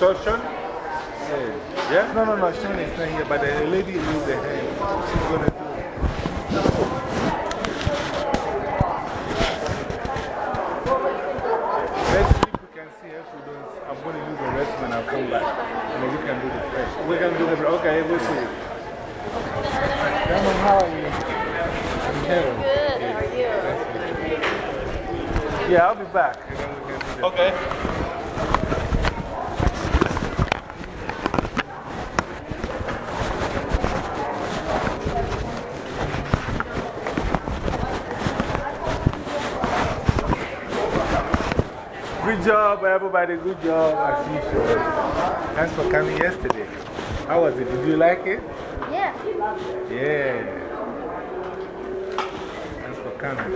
You? Yeah. No, no, no, Sean is not here, but the lady raised her hand. She's going to do it. Next week we can see if we don't. I'm going to use the rest when I come back. And then we can do the fresh. We can do the. Okay, we'll see. Diamond, how are you? I'm here. Good, how are you? Yeah, I'll be back. And then we can do the Okay. Good job, everybody. Good job, as usual. Thanks for coming yesterday. How was it? Did you like it? Yeah. Yeah. Thanks for coming.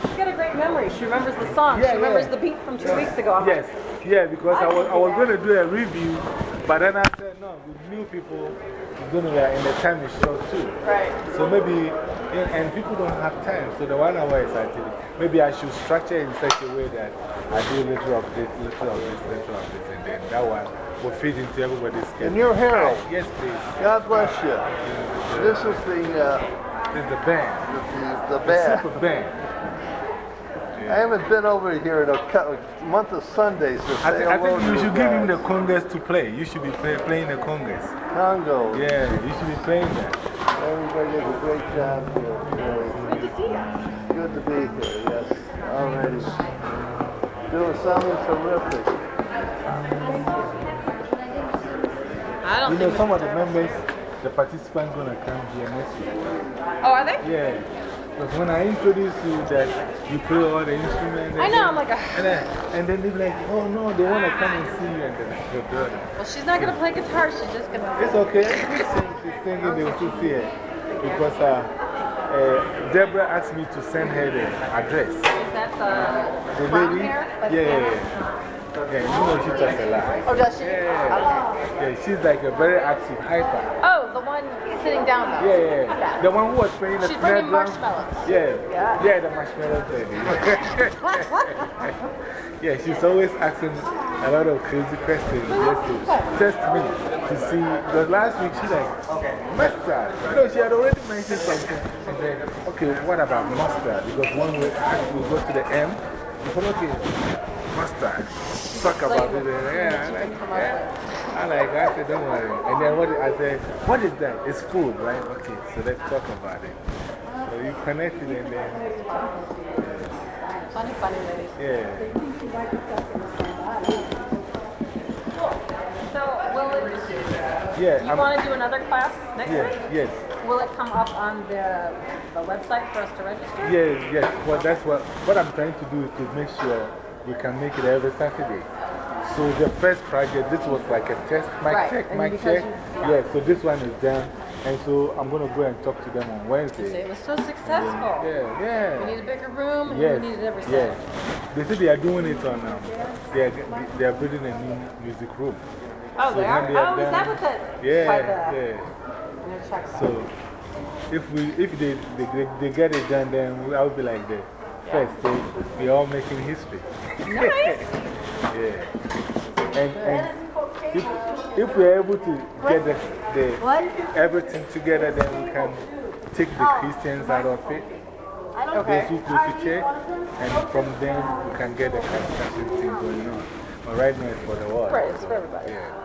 She's got a great memory. She remembers the song. Yeah, she remembers yeah. the beat from two weeks ago. I'm Yes, yeah, because I was, I was going to do a review, but then I said, no, with new people, it's going to be, uh, and the time is short too. right. So maybe, and, and people don't have time, so the one hour is actually, maybe I should structure in such a way that I do a little of this, little of this, little of this, and then that one will fit into everybody's schedule. And you're Harold. Yes, please. God bless you. This is the, uh, This is the band. the, the The band. super band. I haven't been over here in a month of Sundays to I, say thi- I think you to should give him the guys. congas to play. You should be play, playing the congas. Congo. Yeah, you should be playing that. Everybody does a great job here. Really. Good to see you. Good to be here, yes. Something terrific. I don't You know, some of the members, the participants going to come here next week. Oh, are they? Yeah. Because when I introduce you that you play all the instruments. I and know, then- I'm like, "Ah." And then, and then they're like, oh no, they want to come and see you. And then go, "Good." Well, she's not going to play guitar. She's just going to. It's okay. She's sing- she's singing, they will still see her. Because uh, uh, Deborah asked me to send her the address. Is that the uh, The brown hair? Yeah, yeah, yeah. Yeah, you know she talks a lot. Oh, does she? Yeah, yeah, oh. she's like a very active hyper. Oh, the one sitting down though. Yeah, yeah. The one who was playing the She's snare bringing marshmallows. Yeah, Yeah. yeah, the marshmallow lady. yeah, she's always asking a lot of crazy questions just to test me to see. Because last week she like, mustard. You know, she had already mentioned something. And then, okay, what about mustard? Because when we, we go to the M, we said, okay, mustard. Talk about it. Yeah, like, yeah. I like I said, don't worry. And then what I said, what is that? It's food, right? Okay, so let's talk about it. So you connected and then, Funny, funny lady. yeah. So, will it. Yeah, You I'm- want to do another class next Yes, week? yes. Will it come up on the, the website for us to register? Yes, yes. Well, that's what, what I'm trying to do is to make sure we can make it every Saturday. So the first project, this was like a test, mic Right, check, and mic check. you- Yeah, so this one is done. And so I'm going to go and talk to them on Wednesday. So it was so successful. Yeah, yeah. We need a bigger room Yes. we need it every yes. Saturday. They say they are doing it on, um, they, are, they are building a new music room. Oh, So they are? they are Oh, is that done- what the. Yeah, by the, yeah. I'm gonna check that. So if, we, if they, they, they, they get it done, then I'll be like the first. They, we're all making history. Nice. yeah. And, and if, if we're able to get the, the, everything together, then we can take the Christians out of it. Those who go to church, and from them we can get the construction thing going on. But right now it's for the world. Right, it's for everybody. Yeah.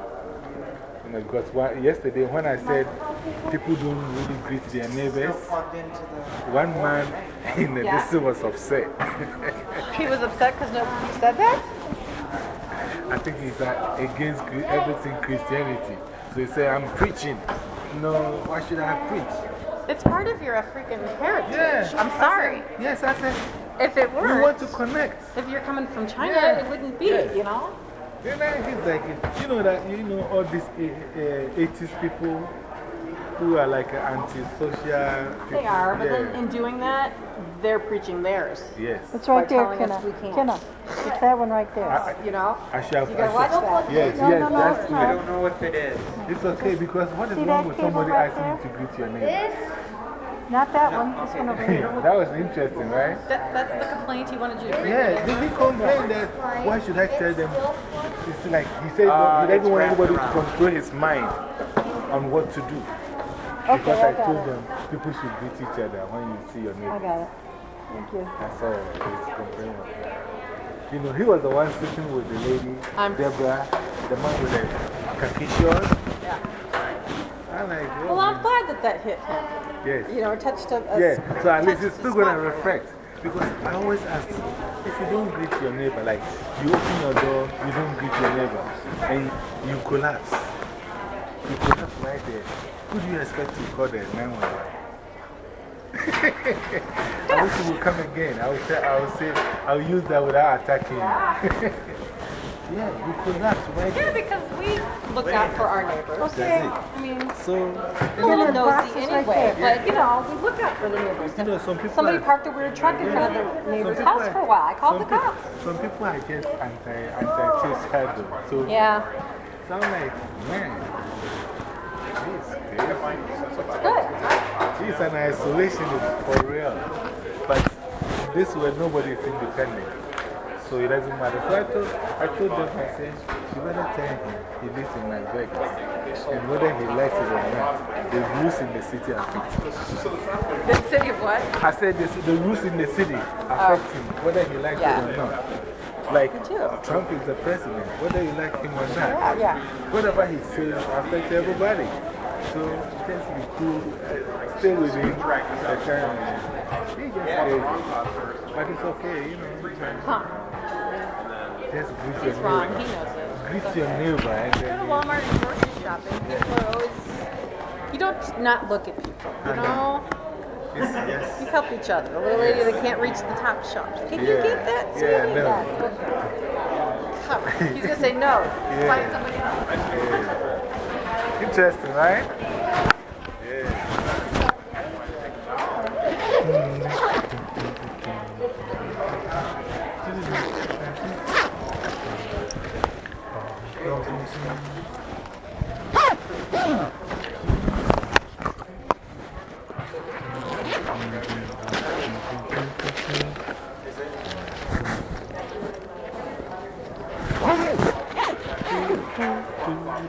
You know, because one, yesterday when I said people don't really greet their neighbors, one man in the Yeah. distance was upset. He was upset because nobody said that? I think he's uh, against everything Christianity. So he said, I'm preaching. No, why should I preach? It's part of your African heritage. Yeah. I'm I sorry. said- yes, I said, If it we were, want to connect. if you're coming from China, Yeah. it wouldn't be, Yeah. you know? Then I- he's like, you know that, you know, all these uh, 80s people who are like anti-social. They are, but then in doing that, they're preaching theirs. Yes. It's right By there, telling us Kenna. we can't. Kenna, it's that one right there. You know? I shall. You gotta watch that. Yes, No, yes, no, no, that's no. I don't know if it is. It's okay because what is See wrong with cable somebody right asking you to greet your neighbor? Not that one, this one over here. that was interesting, right? That, that's the complaint he wanted you to read. Yeah, did he complain that why should I tell them? It's like he said Uh, he doesn't want wrapped anybody to around. control his mind on what to do. Okay, Because I I got told it. them people should greet each other when you see your name. I got it. Thank you. That's all he's complaining. You know, he was the one sitting with the lady, I'm- Deborah, the man with the khaki shorts. Yeah. I'm like, oh, Well, I'm glad that that hit him. yes. You know, touched a. a Yeah, so at least it's still going to reflect. Because I always ask, if you don't greet your neighbor, like you open your door, you don't greet your neighbor, and you collapse. You collapse right there. Who do you expect to call the 911? I wish you would come again. I will, say, I will say, I will use that without attacking you. yeah, you collapse right Yeah, because we look out for our neighbors. Okay. I mean, So, we're a little nosy is right anyway, but you know, we look out for the neighbors. you know, some people Somebody are- parked a weird truck in front of the neighbor's house people for a while. I called the some peop- cops. Some people are just anti, anti-suicide So, Yeah, so I'm like, man, this is good. He's an isolation for real. But this way, nobody is independent. So it doesn't matter. So I told, I told them, I said, you better tell him he lives in Las Vegas. And whether he likes it or not, the rules in the city affect him. The city of what? I said this, the rules in the city affect him, whether he likes Yeah. it or not. Like. Trump is the president, whether you like him or not. Yeah, yeah. Whatever he says affects everybody. So just be cool, stay with him. He just crazy. But it's okay, you know. Huh. Just greet He's your wrong. neighbor. He knows it. Greet your neighbor and Go to. Walmart and grocery shopping. People are always. You don't not look at people, you know? Yes, yes. You help each other. The little lady that can't reach the top shelf. Can you get that? Yeah, sweetie? no. Yes, okay. Come. He's going to say no. Find somebody else. Interesting, right? Fun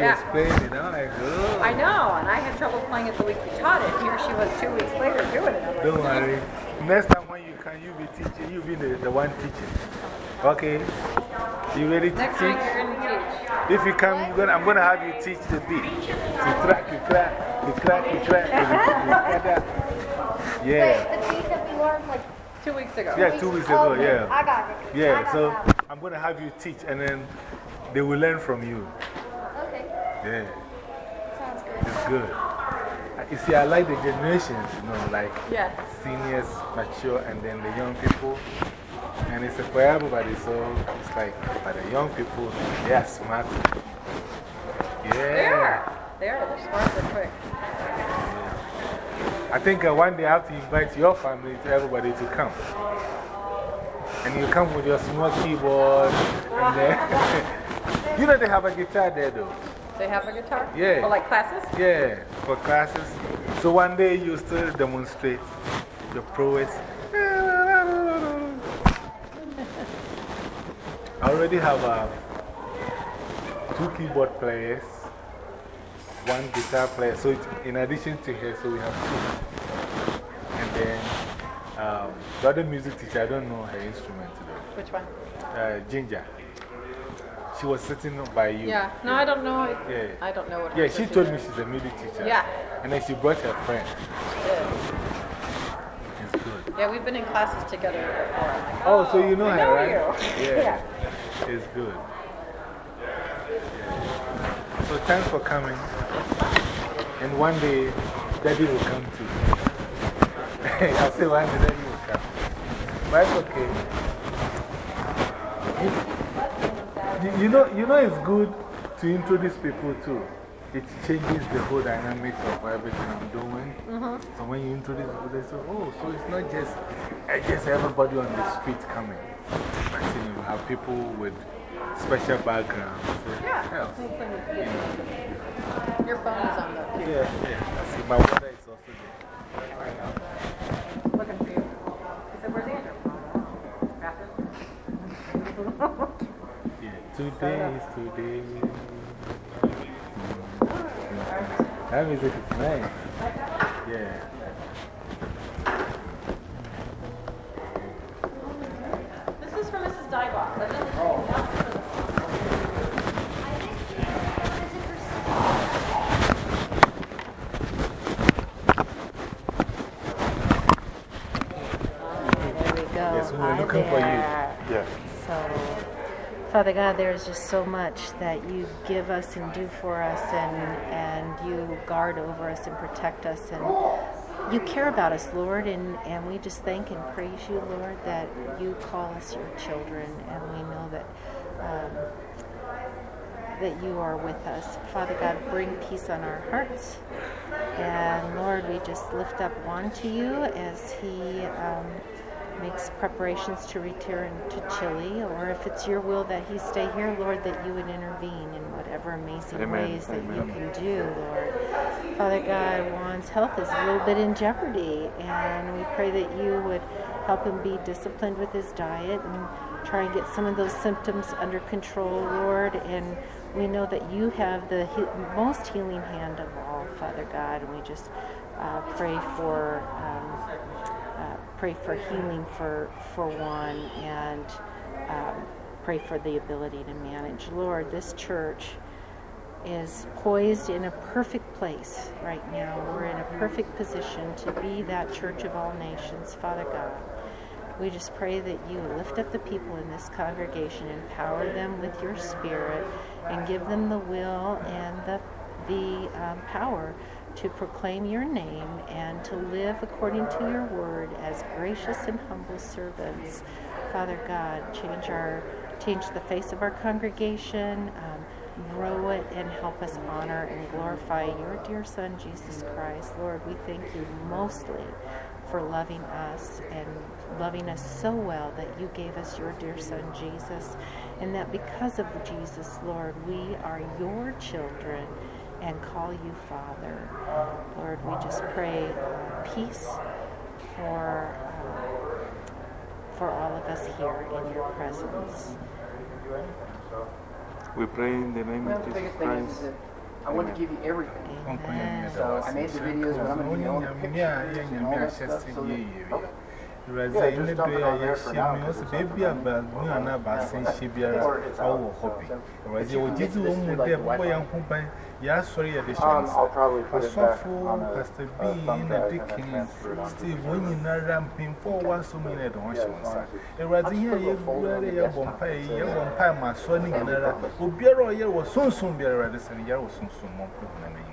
She Yeah. was playing it, I'm like, oh. I know, and I had trouble playing it the week we taught it. Here she was two weeks later doing it. Like, Don't worry. Next time when you come, you be teaching, you be the, the one teaching. Okay? You ready to Next teach? week you're going to teach. If you come, you're gonna, I'm going to have you teach the beat. You crack, you crack, you crack, you crack. you- you crack that. Yeah. Wait, the beat that we learned like Two weeks ago. Yeah, two weeks ago, Okay, yeah. Oh, I got it. Yeah, got so that. I'm going to have you teach and then they will learn from you. Yeah, sounds good. it's good. You see, I like the generations, you know, like Yes. seniors, mature, and then the young people. And it's for everybody, so it's like, but the young people, they are smart. Yeah. They are. They are. They're smart. They're quick. I think uh, one day I have to invite your family to everybody to come. And you come with your small keyboard. And then, you know, they have a guitar there, though. They have a guitar? Yeah. For like classes? Yeah, for classes. So one day you still demonstrate your prowess. I already have uh, two keyboard players, one guitar player. So it's in addition to her, so we have two. And then um, the other music teacher, I don't know her instrument though. Which one? Uh, Ginger. She was sitting by you. Yeah. No, I don't know. Yeah. I don't know what Yeah, she position told me she's a music teacher. Yeah. And then she brought her friend. Yeah. It's good. Yeah, we've been in classes together before. I'm like, Oh, so you know I her, know right? you. Yeah. It's good. So thanks for coming. And one day, Daddy will come too. I'll say one day, Daddy will come. But it's okay. You, you, know, you know, it's good to introduce people too. It changes the whole dynamics of everything I'm doing. -hmm. So when you introduce people, they say, oh, so it's not just, just everybody on the street coming. But you, know, you have people with special backgrounds. It Yeah. helps. Your phone is on the Yeah, yeah. I see my water today is today. That music is nice. Yeah. This is for Mrs. Dybach. There we go. Yes, we were looking for you. Yeah. So, Father God, there's just so much that you give us and do for us, and, and you guard over us and protect us, and you care about us, Lord, and, and we just thank and praise you, Lord, that you call us your children, and we know that. Um, that you are with us. Father God, bring peace on our hearts. And Lord, we just lift up Juan to you as he um, makes preparations to return to Chile, or if it's your will that he stay here, Lord, that you would intervene in whatever amazing Amen. ways that you can do, Lord. Father God, Juan's health is a little bit in jeopardy, and we pray that you would help him be disciplined with his diet and try and get some of those symptoms under control, Lord. And we know that you have the he- most healing hand of all, Father God, and we just uh, pray for. Um, pray for healing for, for Juan and um, pray for the ability to manage. Lord, this church is poised in a perfect place right now. We're in a perfect position to be that church of all nations, Father God. We just pray that you lift up the people in this congregation, empower them with your spirit, and give them the will and the, the um, power to proclaim your name and to live according to your word as gracious and humble servants. Father God, change our change the face of our congregation, um, grow it, and help us honor and glorify your dear Son Jesus Christ. Lord, we thank you mostly for loving us and loving us so well that you gave us your dear Son Jesus, and that because of Jesus, Lord, we are your children and call you Father. Lord, we just pray peace for, uh, for all of us here in your presence. We pray in the name Well, of Jesus biggest thing is, Christ. I want to give you everything. Amen. So I made the videos, but I'm going to give you all the pictures and all that stuff. So that, okay. Raza in the day, I see me also baby about me and about saying she be our hobby. Raza, what did you want there, boy and who by ya sorry at the Um, chance. I'll probably put A it back softful on a, Pastor B a thumb in drive the and then Dickens, transfer it onto Steve, the when you not ramping for one so many at once. A Raza here, you really a bompay, you bompay, my son in another. Ubiero, you was soon soon be a radically, you was soon soon more problem.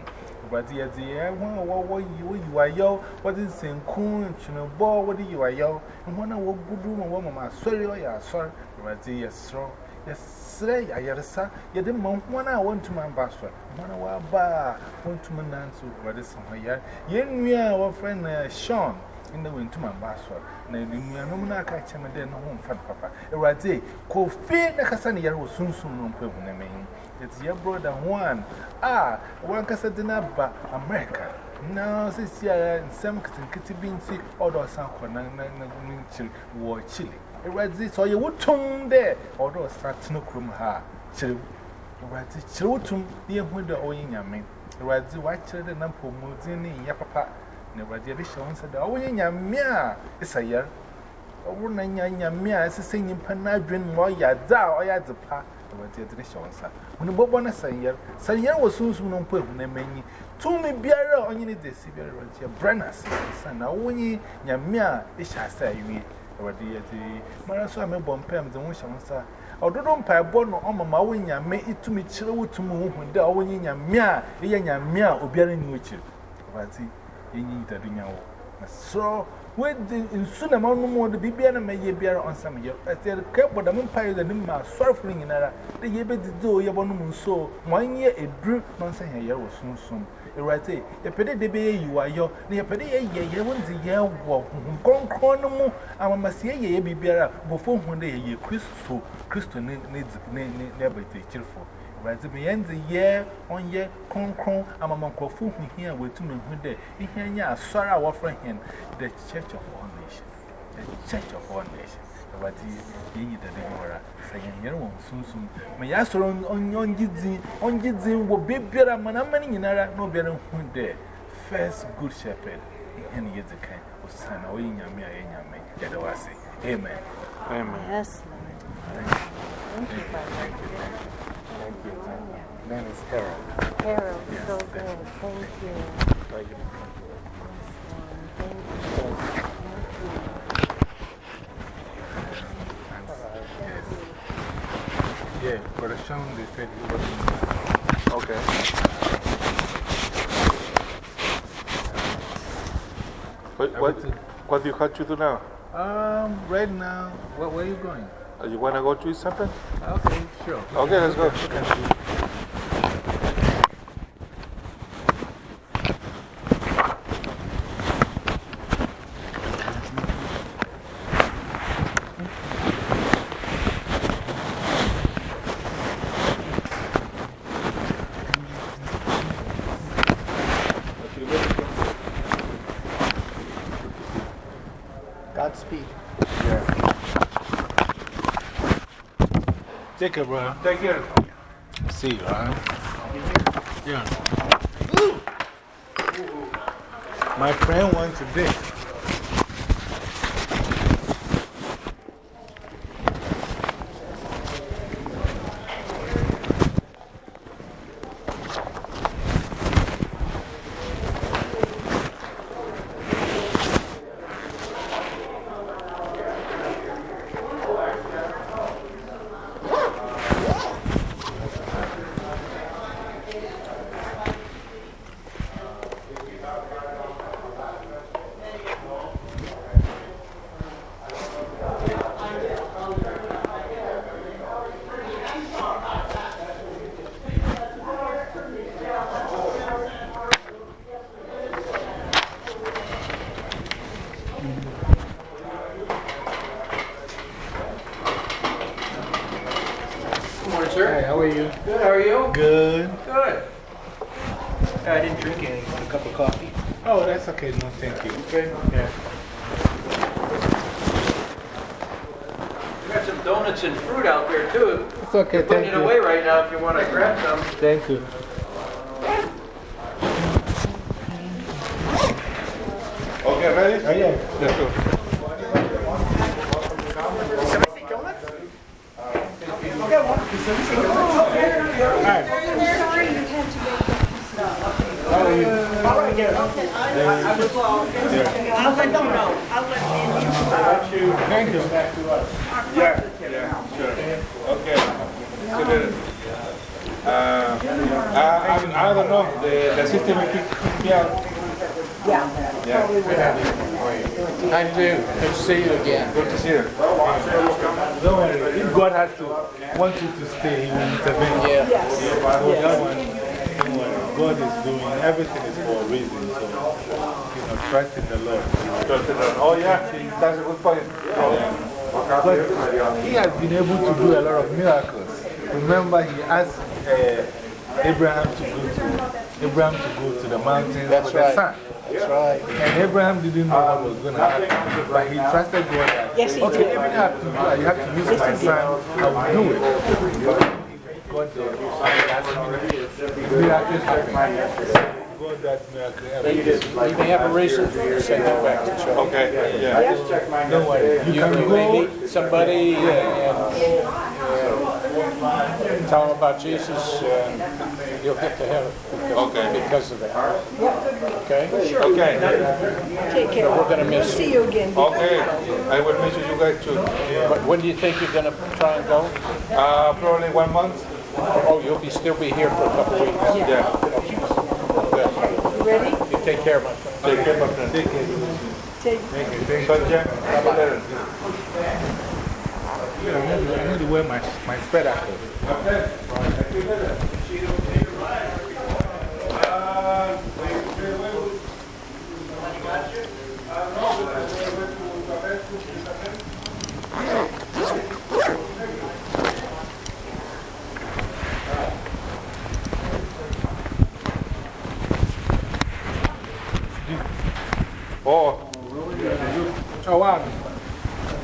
But the idea, what you are yo, what is in coon, you ball, what you are yo, and when I walk good room, and woman, my sorry, I sorry, but the yes, so yes, say, I had a son, yet the month when I went to my bastard, when I was bar, went to my nancy, what is somewhere. Yen, we are our friend Sean. In the wind to my bastard, na the Numana catch him then home fat papa. A rate, co fear the Cassani was soon soon on people naming. It's your brother one. Ah, one Cassadina ba America. Now, since you are in some kitty beans, or some chili, war chili. A rate, so you would tone there, although start no crum ha, chili. Right, children, dear window or in your main. Right, the white children and promoting in your papa. Never did show and said, Oh, in your mea, it's a year. Oh, when your mea is a singing panadrin more ya da or ya the pa. Never did show and said, When the Bobona say year, say year was soon soon on put when they many. To me, beer on you need the severe your brenners. Son, now when you your mea, it shall say you. Already at the Maraso, I'm a bomb pam, the one shall answer. Ọdụdụ mpa ebo no ọma ma wo nyame itumi kyerɛ wo tumi wo hu da wo nyame a ɛyɛ nyame a obiara ni wo kyerɛ bati yenyi dade nya wo so we di nsu na ma no mo de bibia na meye biara onsam ye ɛte ka boda mo mpa yɛ de ma sɔrfo nyinara de ye be didi o ye nso mo anye edru no nsa hɛ yɛ wo sunsun Erate, ye pede de be ye yiwayo, na ye pede ye ye ye wonzi ye wo konkron no mu amamase ye ye bibiara bofo hu de ye Kristo Kristo ne ne ne ne Razi me end the year on year, Concron, and Mamma Crofu here with two men who there. He here, yeah, sorry, our friend, the Church of All Nations. The Church of All Nations. Razi, ye the Devora, saying, You know, soon soon. May I sorrow on yon jizzy, on jizzy will be better, Manamani, in Ara, no better who there. First Good Shepherd, and yet the kind of son, or in your and Yamia, Yadawasi. Amen. Amen. Yes, Lord. Thank you. Thank you. Thank you. Name is Harold. Harold, so good. Thank you. Thank you. Thank you. Thank you. Yeah, for the song they said it wasn't. Okay. What, what, what do you have to do now? Um, right now, where, where are you going? Uh, You want to go to eat something? Okay, sure. Okay, let's go. Godspeed. Take care, bro. Take care. See you, huh? Yeah. My friend wants to Good morning, sir. Hey, how are you? Good, how are you? Good. Good. I didn't drink anything. A cup of coffee. Oh, that's okay. No, thank you. Okay. Yeah. We got some donuts and fruit out there too. It's okay. Putting Thank it away right now if you want to grab some. Thank you. Okay, ready? Oh, yeah. Let's go. Thank you. Yeah, yeah, sure. Okay. So the, uh, I, I, I don't know, the, the system will kick me out. Yeah. Yeah. Good to see you again. Good to see you. Don't worry. If God has to want you to stay, He will intervene. Yeah. So that one. God is doing everything is for a reason. So, you know, trust in the Lord. Trust in the Lord. Oh, yeah, that's a good point. But he has been able to do a lot of miracles. Remember, he asked uh, Abraham to go to Abraham to go to the mountains That's for right. the sun. That's right. And Abraham didn't know what was going to happen. But he trusted God that, Yes, he okay, did. even if I have to, do- you have to use my son, I will do it. God did. Miracles happen. God does miracles every day. You may have a reason to send that back to Joe. Okay, yeah. Don't worry. You You, you may meet somebody and, and tell them about Jesus, and you'll get to heaven because, Okay. because of that. Okay? Okay, Take care. We're going to We'll miss see you. you again. okay. I will miss you guys too. But when do you think you're going to try and go? Uh, probably one month. Oh, you'll be, still be here for a couple weeks. Yeah. Good. You ready? You take care, my friend. Take care, my friend. Take care. Take. So, Jen, have a letter. I need to- I need to wear my, my spectacles. Oh, Oh, wow. I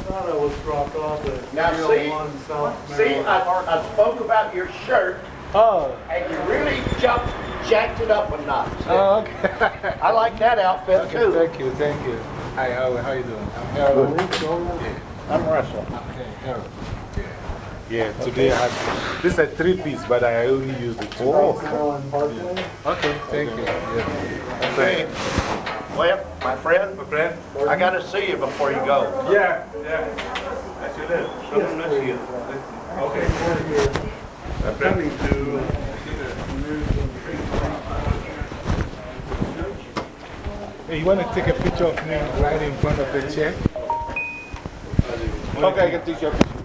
thought I was dropped off at now, see, see, I, I spoke about your shirt, Oh, and you really jumped, jacked it up a notch. oh okay. I like that outfit okay, too. thank you, thank you. Hi, how, how you doing? I'm Harold. Yeah. I'm Russell. Okay, Harold. Yeah. Yeah, today I have, this is a three piece, but I only use the two. Yeah. Okay, thank you. Yeah. Okay. Well, my friend, my friend. I gotta see you before you go. Yeah, yeah. I should live. Someone miss you. Okay. My friend. Hey, you want to take a picture of me right in front of the chair? Okay, I can take your picture.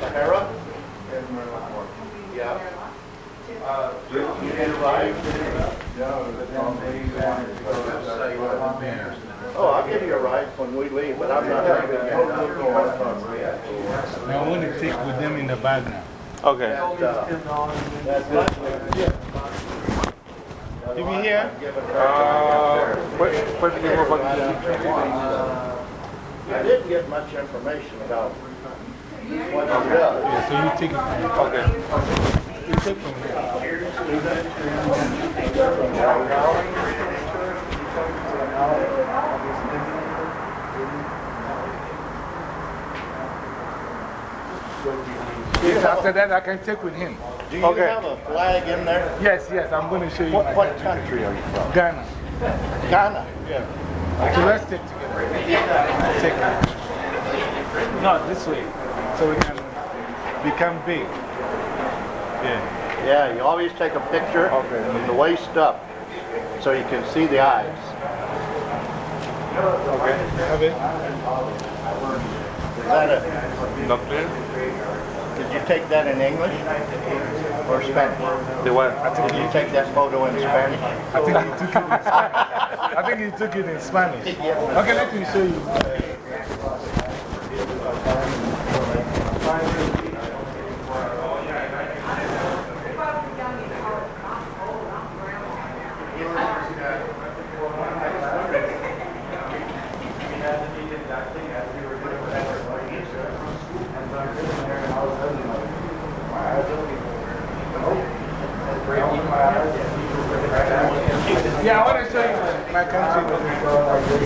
Sahara? Yeah. Uh, did it arrive? No, but then they wanted to go. Oh, I'll give you a ride when we leave, but I'm not going to. I want to take with them in the bag now. Okay. That's uh, good. You be here? Uh, where, where did you go? Uh, uh, I didn't get much information about yeah, so you take it from Okay. You take from there. Yes, after that, I can take with him. Do you Okay. have a flag in there? Yes, yes, I'm going to show you. What, what country. country are you from? Ghana. Ghana. Yeah. So let's take together. Take it. No, this way. So we can become big. Yeah. Yeah, you always take a picture from the waist up so you can see the eyes. Okay. Have it? Is that a, Not clear? did you take that in English or Spanish? The what? Did you take that photo in Spanish? I think he took it in Spanish. I think he took it in Spanish. Okay, let me show you. Uh, Yeah, I want to show you my country.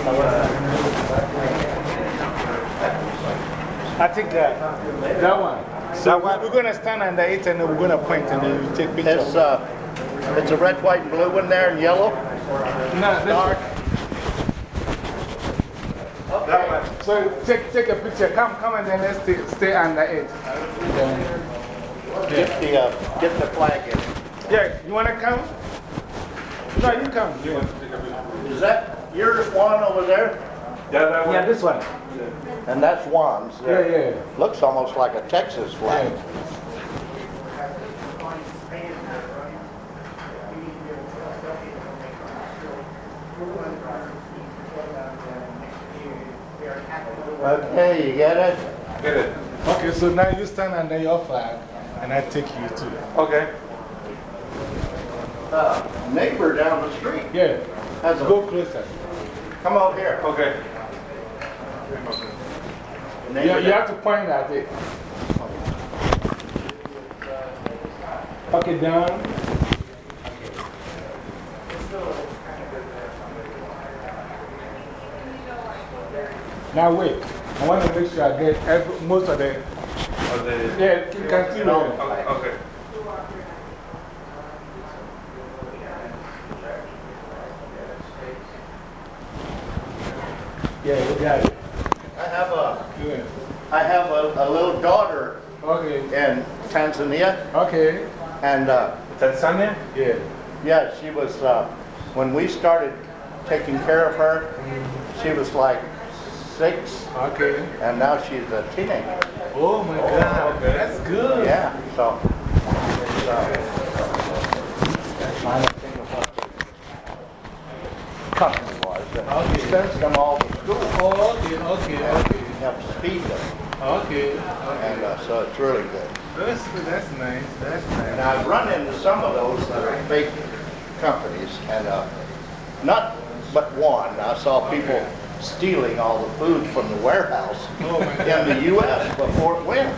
I think that, that one. So we're going to stand under it and then we're going to point and then you take pictures. It's, uh, it's a red, white, and blue one there and yellow. No, Dark. That one. So take, take a picture. Come, come and then let's stay, stay under it. Get the, uh, get the flag in. Yeah, you want to come? No, you come. Yeah, Is that yours, one over there? Yeah, that one. yeah this one. And that's Juan's. Yeah, there. yeah. Looks almost like a Texas flag. yeah. Okay, you get it? Get it. Okay, so now you stand under your flag and I take you too. Okay. Uh, neighbor down the street Yeah, has a, go closer. Come over here. Okay. You, you have to point at it. Okay, down. Now wait, I want to make sure I get every, most of the. Of the, Yeah, you can see it. okay. okay. Yeah, you got it. I have a, Good. I have a, a little daughter Okay, in Tanzania, okay. and uh, Tanzania? Yeah. yeah, she was, uh, when we started taking care of her, she was like six, Okay. and now she's a teenager. Oh my God, Okay. that's good. Yeah, so. it's, uh, Trying to think of what Okay. Sends them all to school, Oh, okay, okay, okay. helps feed them, Okay, okay. and uh, so it's really good. That's, that's nice, that's And nice. I've run into some of those that are fake companies, and uh, not but one. I saw people stealing all the food from the warehouse Oh, in the U.S. before it went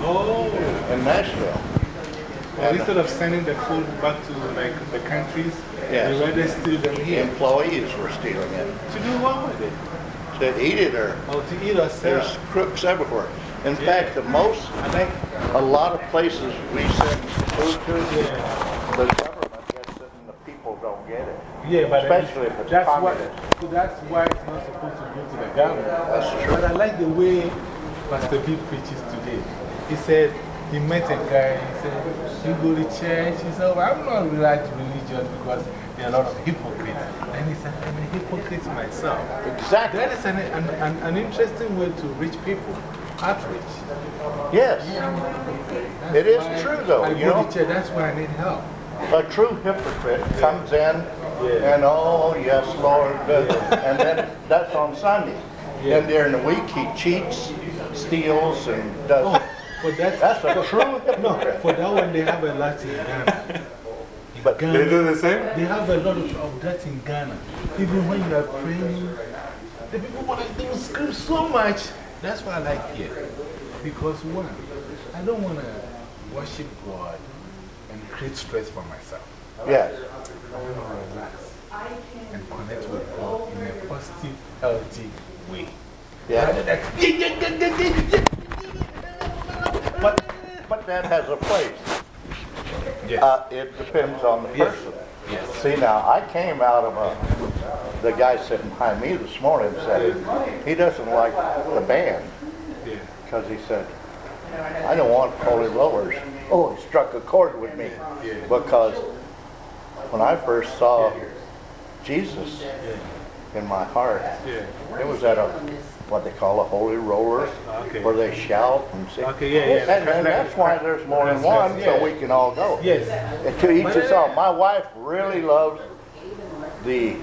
Oh, in Nashville. well, instead of sending the food back to like the countries, Yes. they steal them The here. employees were stealing it. To do what with it? To eat it or Oh, to eat sell? there's crooks everywhere. In fact, the most, I think, uh, a lot of places we send food to, Yeah. the government gets it and the people don't get it. Yeah, but Especially if it's that's why, communist. so that's why it's not supposed to go to the government. That's true. But I like the way Pastor B preaches today. He said, he met a guy, he said, You go to church? He said, well, I'm not really because there are a lot of hypocrites. And he said, I'm a hypocrite myself. Exactly. That is an, an, an, an interesting way to reach people. Outreach. Yes. It is true, though, I you know? church, that's why I need help. a true hypocrite comes in and, oh, yes, Lord, and then that's on Sunday. Then during the week, he cheats, steals, and does. Oh, but that's, That's a true no, for that one, they have a lot in Ghana. In But Ghana, They do the same? They have a lot of, of that in Ghana. Even when you are praying, the people want to will scream so much. That's why I like here. Because one, I don't want to worship God and create stress for myself. Yes. I want to relax and connect with God in a positive, healthy way. Yeah. But, but that has a place. Yes. Uh, it depends on the person. Yes. See, now, I came out of a, the guy sitting behind me this morning said he doesn't like the band because he said, I don't want holy rollers. Oh, he struck a chord with me because when I first saw Jesus in my heart, it was at a, what they call a holy roller, Okay. where they shout and sing. Okay, yeah, yeah. And, and that's why there's more than one, so we can all go. Yes. And to each his own. My wife really loves the,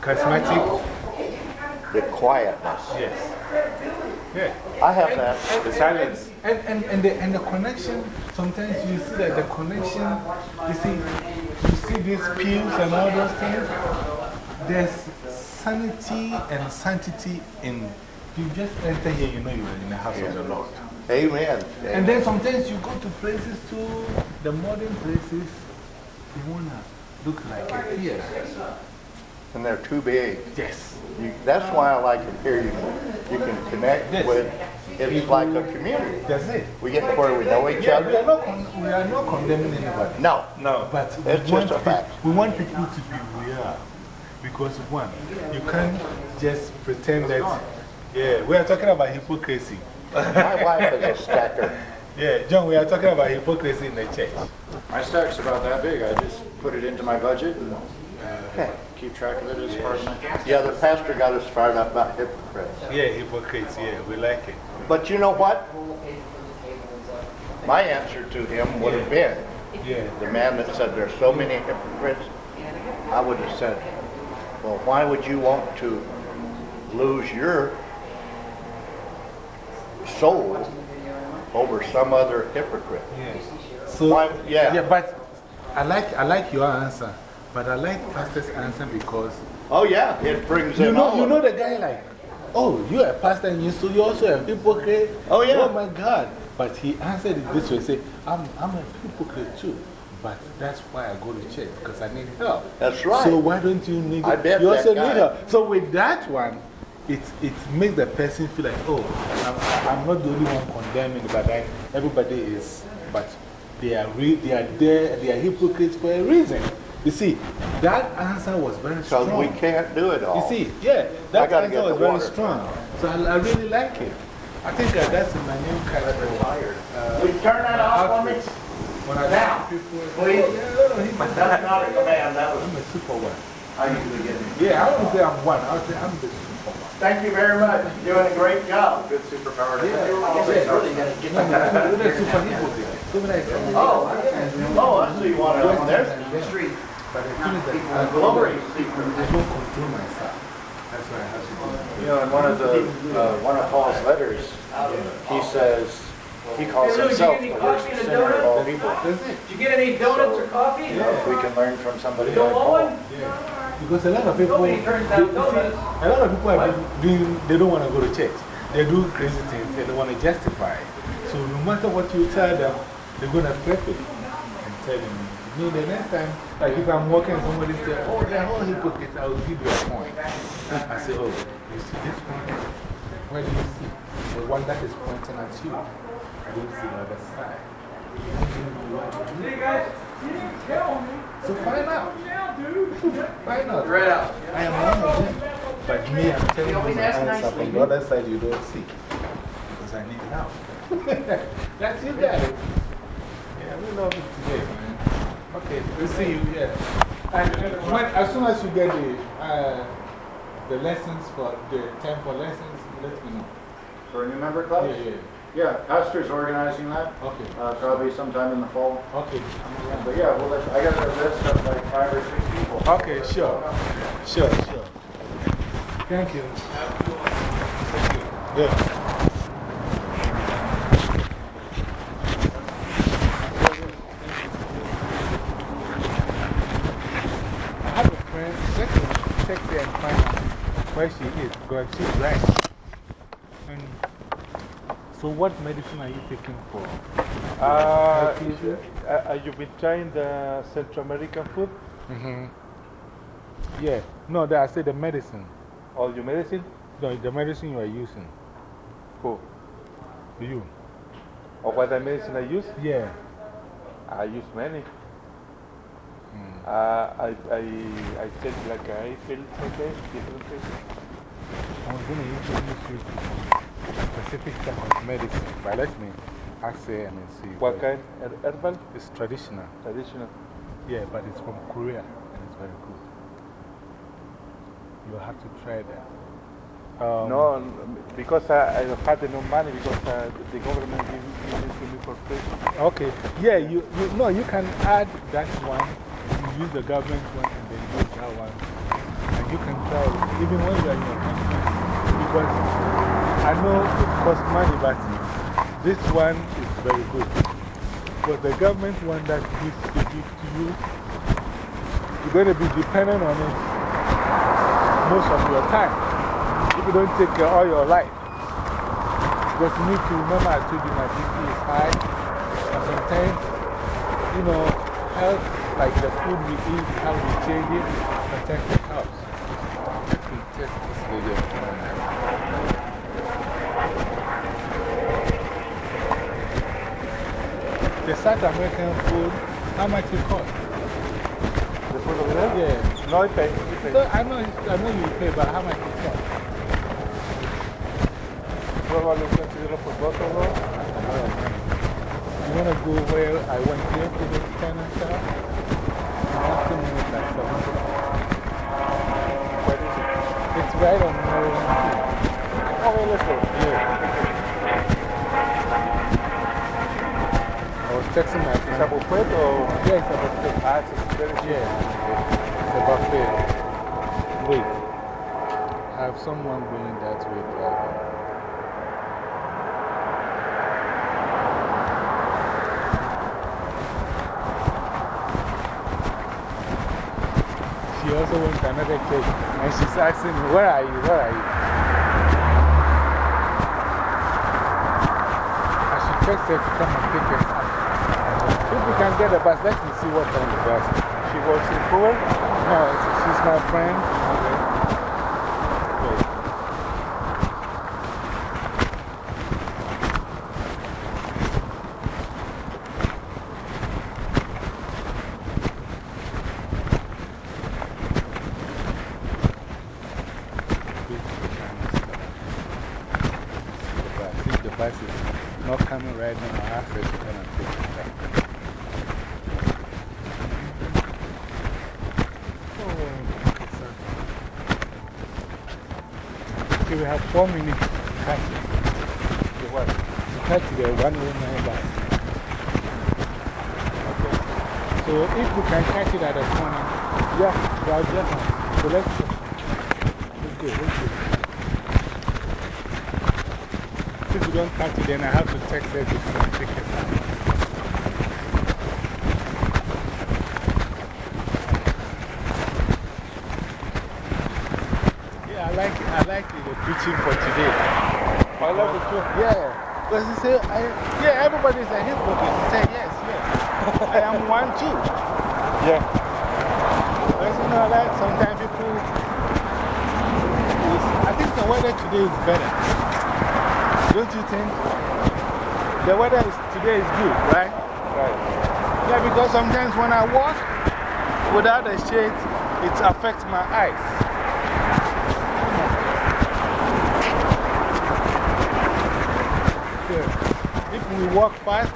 Charismatic? the quietness. Yes. Yeah. I have that. The silence. And, and, and, the, and the connection, sometimes you see that the connection, you see, you see these pews and all those things, there's sanity and sanctity in, you just enter here, you know you're in the house of the Lord. Amen. And then sometimes you go to places too, the modern places, you want to look like a theater. And they're too big. Yes. You, that's why I like it here. You, can- you can connect Yes. with, it's like a community. That's it. We get to where we know each Yeah, we are other. not, we are not condemning anybody. No. No. But It's just a fact. We want people to be real. Because, of one, you can't just pretend that. Yeah, we are talking about hypocrisy. My wife is a stacker. Yeah, John, we are talking about hypocrisy in the church. My stack's about that big. I just put it into my budget and uh, keep track of it as part of my cash. Yeah, the pastor got us fired up about hypocrites. Yeah, hypocrites, yeah, we like it. But you know what? My answer to him would have been, Yeah, the man that said there's so many hypocrites, I would have said, well, why would you want to lose your soul over some other hypocrite? yeah. So, Why- yeah. yeah, but I like, I like your answer, but I like Pastor's answer because Oh, yeah, it brings you in know, all you know the guy like, oh, you're a pastor and you, so you also a hypocrite? Oh, yeah. Oh my God. But he answered it this way, say, I'm, I'm a hypocrite too. But that's why I go to church, because I need help. That's right. So why don't you need I bet You also need help. So with that one, it, it makes the person feel like, oh, I'm, I'm not the only one condemning, but I, everybody is. But they are, re, they are there, they are hypocrites for a reason. You see, that answer was very strong. Because we can't do it all. You see, yeah, that answer get was the very strong. So I, I really like it. I think uh, that's my new character. Uh, Will you turn that off on me? When I Now, talk to people, please. Yeah, no, no, he's That's not a command, that was, I'm a super one. I usually get it. Yeah, I wouldn't say I'm one. I would say I'm the super one. Thank you very much. You're doing a great job. Good superpower. Yeah, really gonna get no, no, no, you're the super hero there. So when I say, Oh, oh, I see one of them there. street. But the thing is that I Glory I don't control myself. That's why I have to do You know, in one of the, uh, one of Paul's letters, he says, he calls himself the worst sinner of all people. it. Did you get any donuts or coffee? You know, if we can learn from somebody like Paul. Yeah. Because a lot of people, they, see, a lot of people are doing, they don't want to go to church. They do crazy things, they don't want to justify it. So no matter what you tell them, they're going to flip it and tell them. You know, the next time, like if I'm walking and somebody says, oh, they're all hypocrites, I will give you a point. I say, oh, you see this one? Where do you see? The one that is pointing at you. I don't see the other side. So find out. Find out. Right out. I am one of them. But me, I'm telling you my answer from the other side you don't see. Because I need help. That's you got it. Yeah, we love it today, man. Okay, we'll see you. Yeah. And when, as soon as you get the, uh, the lessons for the time for lessons, let me know. For a new member club? Yeah, yeah. Yeah, Pastor's organizing that. Okay. Uh, probably sometime in the fall. Okay. But yeah, well, I got a list of like five or six people. Okay, sure. Sure, sure. Thank you. Thank you. Yeah. I have a friend, second, check there and find out where she is because she's right. So, what medicine are you taking for? Uh, is, uh, you've been trying the Central American food? -hmm. Yeah. No, that I said the medicine. All your medicine? No, the medicine you are using. Who? You. Or what the medicine I use? Yeah. I use many. Mm. Uh, I, I, I take like I feel okay, different things. I was going to introduce you to specific type of medicine, but let me ask her and see. What kind? Her- Herbal? It's traditional. Traditional? Yeah, but it's from Korea and it's very good. You'll have to try that. Um, no, because I, I have enough money because uh, the government gives give it to me for free. Okay. Yeah, you, you, no, you can add that one. You use the government one and then use that one. You can it even when you are in your country. Because I know it costs money, but this one is very good. But the government one that gives they give to you, you're going to be dependent on it most of your time. If you don't take care all your life. Because you need to remember, I told you my BP is high. And sometimes, you know, health, like the food we eat, how we change it, sometimes it helps. Let me test this. The South American food, how much it cost? The food over there? Yeah. No, I pay. I pay. So I know, I know you pay, but how much it cost? Probably consider for both of us. You want to go where I went here to the China shop? Nothing is like seven. What is it? It's right on Maryland Okay, let's go. Yeah. I was texting my friend. a buffet or? Yeah, it's a buffet. Ah, it's very. Yeah, it's a buffet. Wait. I have someone going that way driving. Also went to another church and she's asking me, Where are you? Where are you? I should text her to come and pick us up. If we can get a bus, let me see what time the bus. She works in Cuba? No, she's my friend. Wait. If the bus is not coming right now, I ask her to come and pick us up. Okay, we have four minutes to catch it. The what? To catch the 109 bus. Okay. So if we can catch it at the corner, yeah, drive just. So let's go. Let's let's go. If we don't catch it, then I have to text her to and pick it up. Yeah, I like, I like the preaching for today. I love it too. Yeah. Said, I, yeah, everybody's a hypocrite. He said, yes, yes. I am one too. Yeah. Because you know, like sometimes people, I think the weather today is better. Don't you think? The weather is, today is good, right? Right. Yeah, because sometimes when I walk without a shade, it affects my eyes. If we walk fast,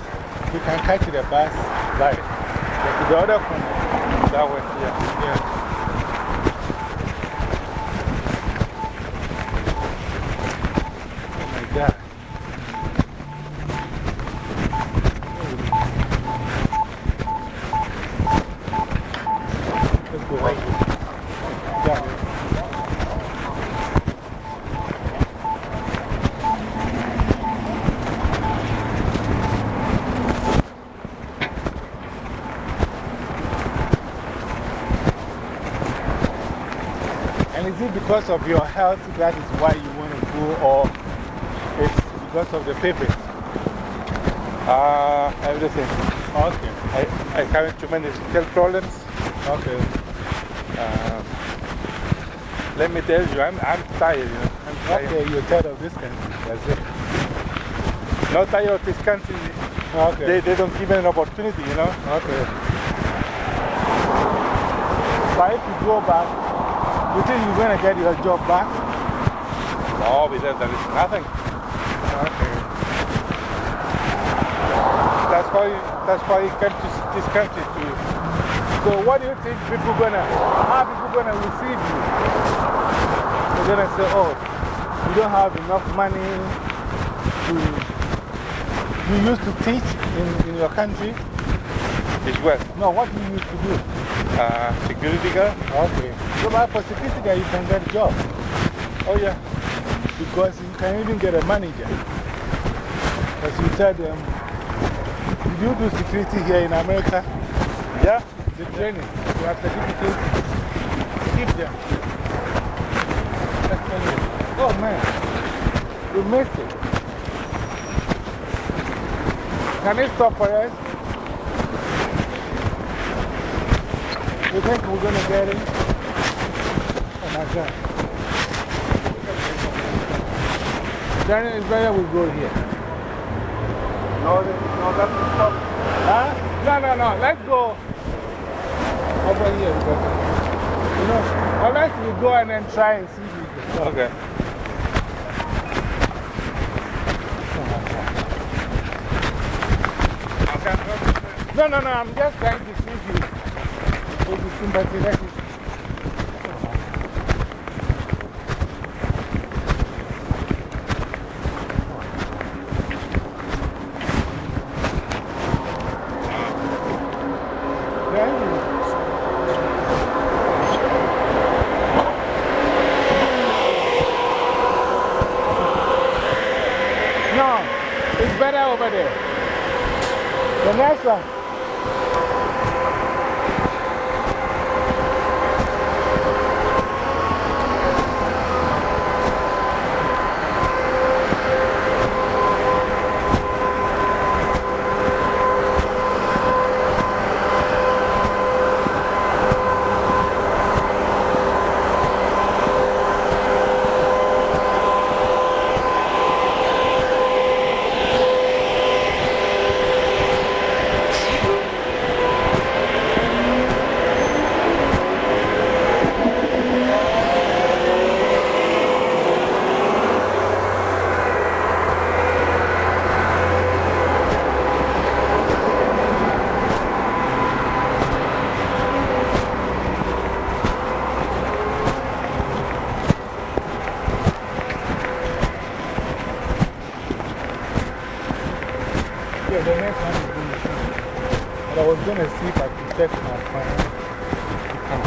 we can catch the bus. Like the other corner. That way, yeah. Yeah. Oh my God. Okay, thank you. Yeah. And is it because of your health that is why you want to go, or it's because of the papers? Uh, everything. Okay. I, I have tremendous health problems. Okay. Uh, let me tell you, I'm, I'm tired, you know. I'm tired. Okay, you're tired of this country. That's it. Not tired of this country. Okay. They, they don't give me an opportunity, you know. Okay. But if you go back, you think you're going to get your job back? No, because there is nothing. Okay. That's why, that's why I came to this country to. So, what do you think people going to, how people going to receive you? They're going to say, oh, you don't have enough money to. You used to teach in, in your country? Is what? No, what do you used to do? Uh, security guard. Okay. So, but for security guard, you can get a job. Oh, yeah. Because you can even get a manager. Because you tell them, did you do security here in America? Yeah. The training. You have certificates. Keep them. Oh man, we missed it. Can you stop for us? You think we're going to get it? God. Then it's better we go here. No, no, that's stop. Huh? No, no, no. Let's go over here. Because, you know, unless we go and then try and see if. Okay. No, no, no. I'm just trying to see if you. If you sympathy. Let it. No, it's better over there. One. Yeah, the next one is going to come. But I was going to see if I could text my friend to come.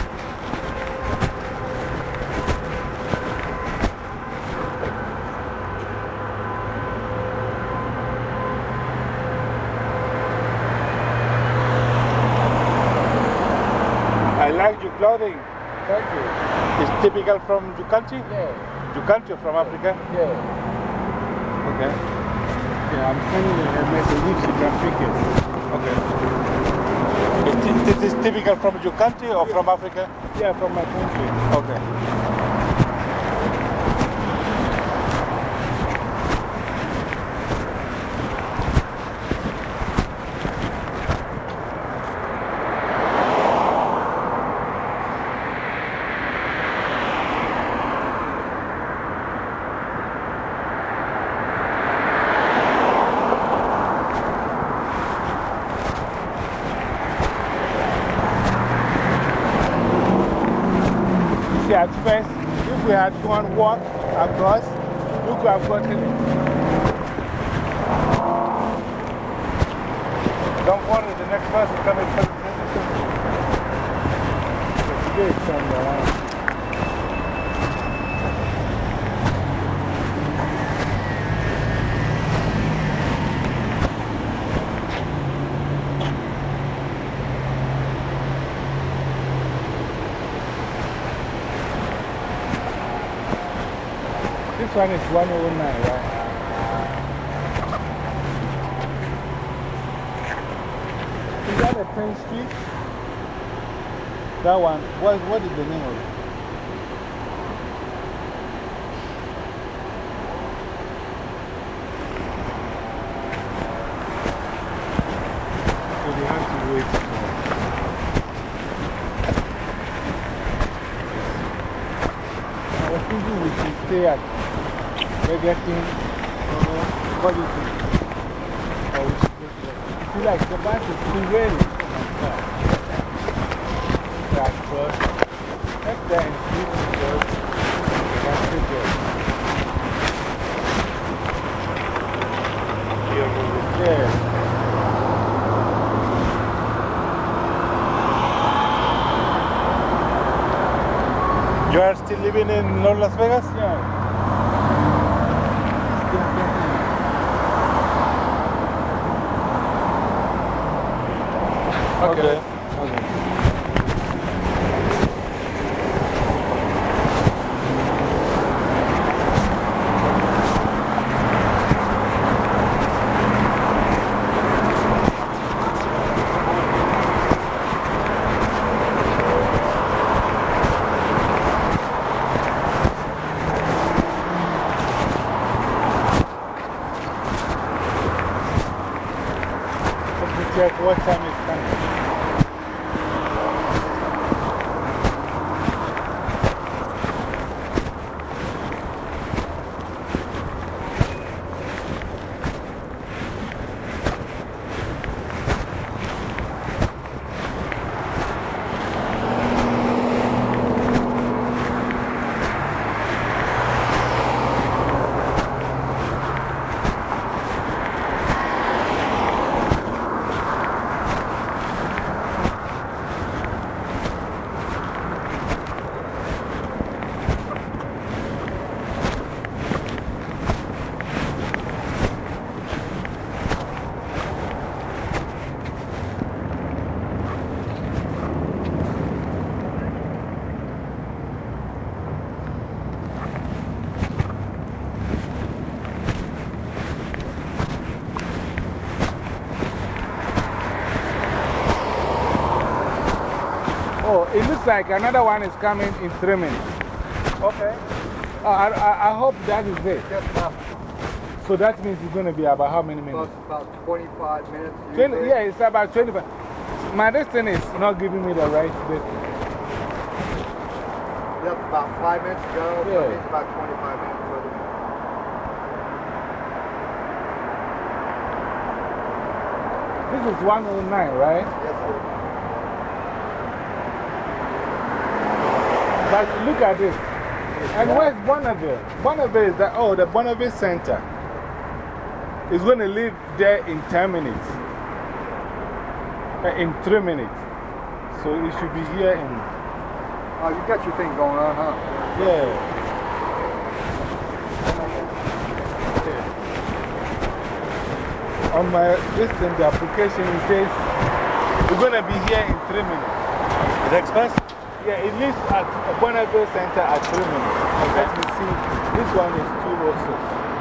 I like your clothing. Thank you. It's typical from your country? Yeah. Your country from Africa? Yeah. Okay. Yeah, I'm sending a message if can pick it. Okay. Is this is typical from your country or from Africa? Yeah, from my country. Okay. You see, at first, if we had gone walk across, could have gotten it. Don't worry, the next person coming. Today is Sunday. I want This one is 109, right? Is that a Prince Street? That one, what, what is the name of it? So they have to wait for. I was thinking we should stay at Uh, what do you think? Or we should go to the- See, like the is too early. My God. That first. Next time, this first. That's. Yeah. You are still living in North Las Vegas? Yeah. Okay. Let me check what time it's coming. Oh, it looks like another one is coming in three minutes. Okay. I, I, I hope that is it. So that means it's going to be about how many minutes? about 25 minutes. 20, yeah, it's about 25. My destiny is not giving me the right distance. Yep, about five minutes ago. Yeah. it's about 25 minutes further. This is 109, right? Yes, sir. But look at this. And where's Bonneville? Bonneville is that, oh, the Bonneville Center is going to leave there in 10 minutes, Uh, in 3 minutes. So it should be here in, Oh, you got your thing going on, huh? yeah. On my list, thing, the application, it says we're going to be here in 3 minutes. The express? Yeah, it leaves at Bonneville Center at 3 minutes. Let me see. This one is 206.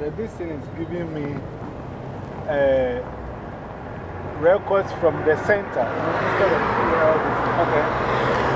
The, this thing is giving me uh, records from the center instead of all this. Okay.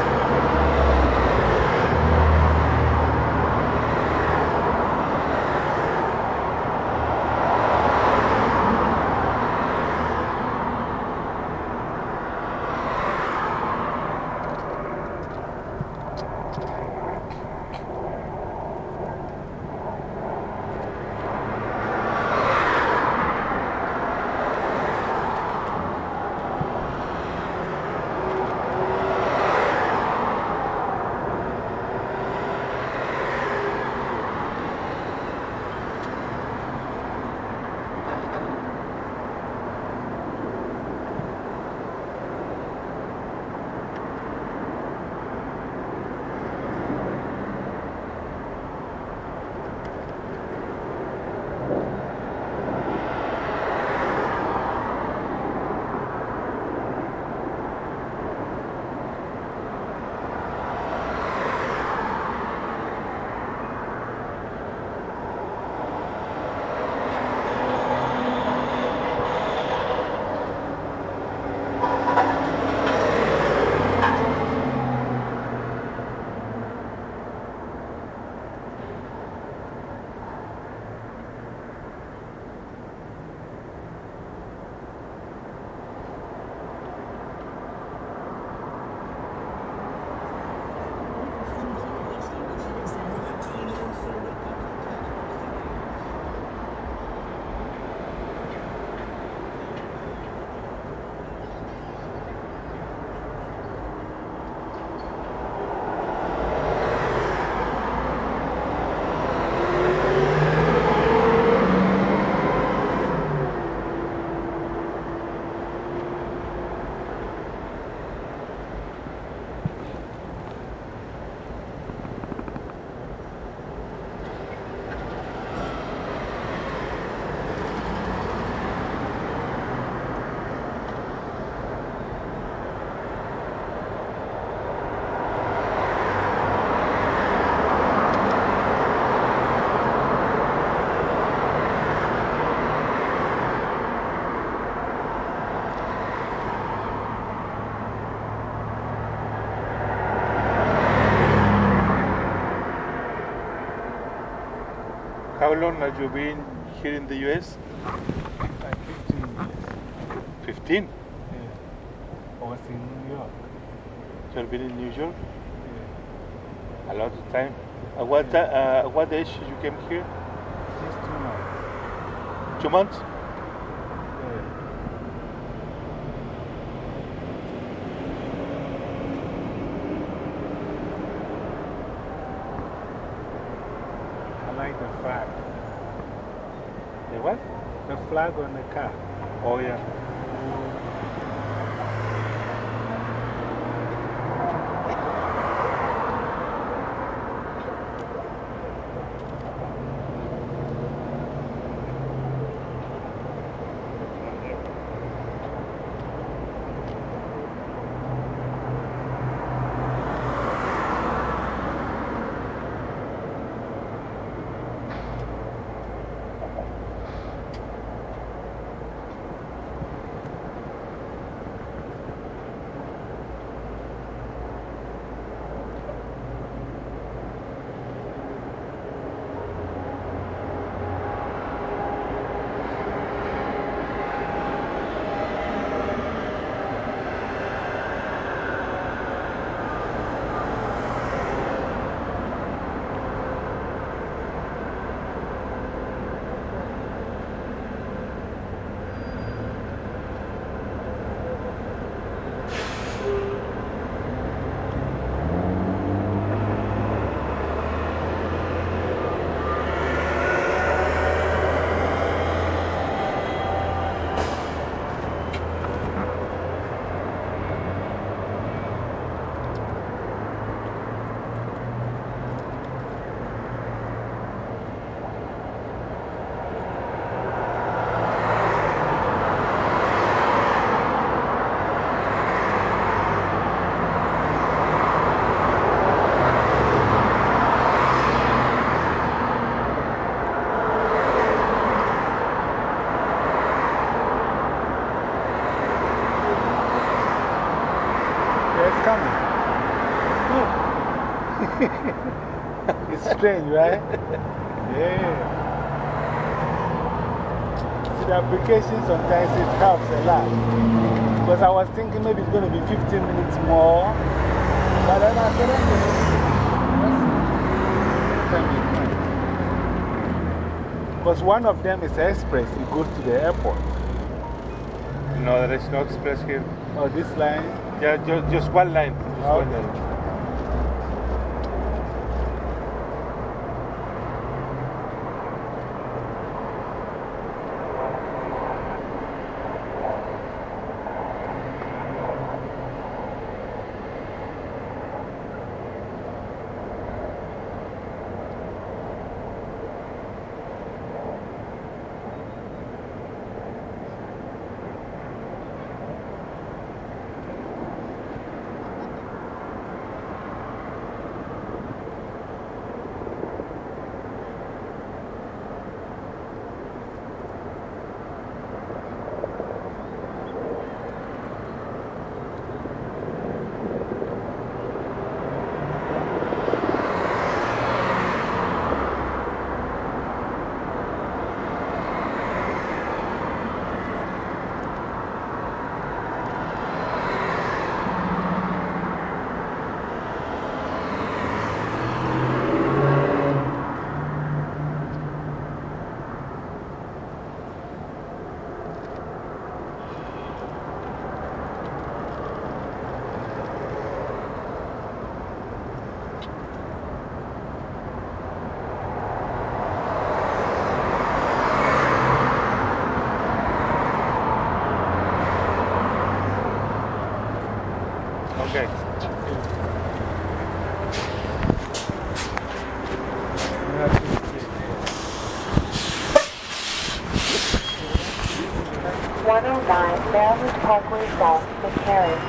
Long have you been here in the US? Like 15 years. 15? Yeah. I was in New York. You have been in New York Yeah. a lot of time. At what, uh, what age you came here? Just two months. Two months? Flag on the car. Oh, yeah. Strange, right? Yeah. See, the application sometimes it helps a lot. Because I was thinking maybe it's going to be 15 minutes more. But then I said, okay. Because one of them is express, it goes to the airport. No, there is no express here. Oh, this line? Yeah, just, just one line. Just oh, one line. Maryland Parkway South. I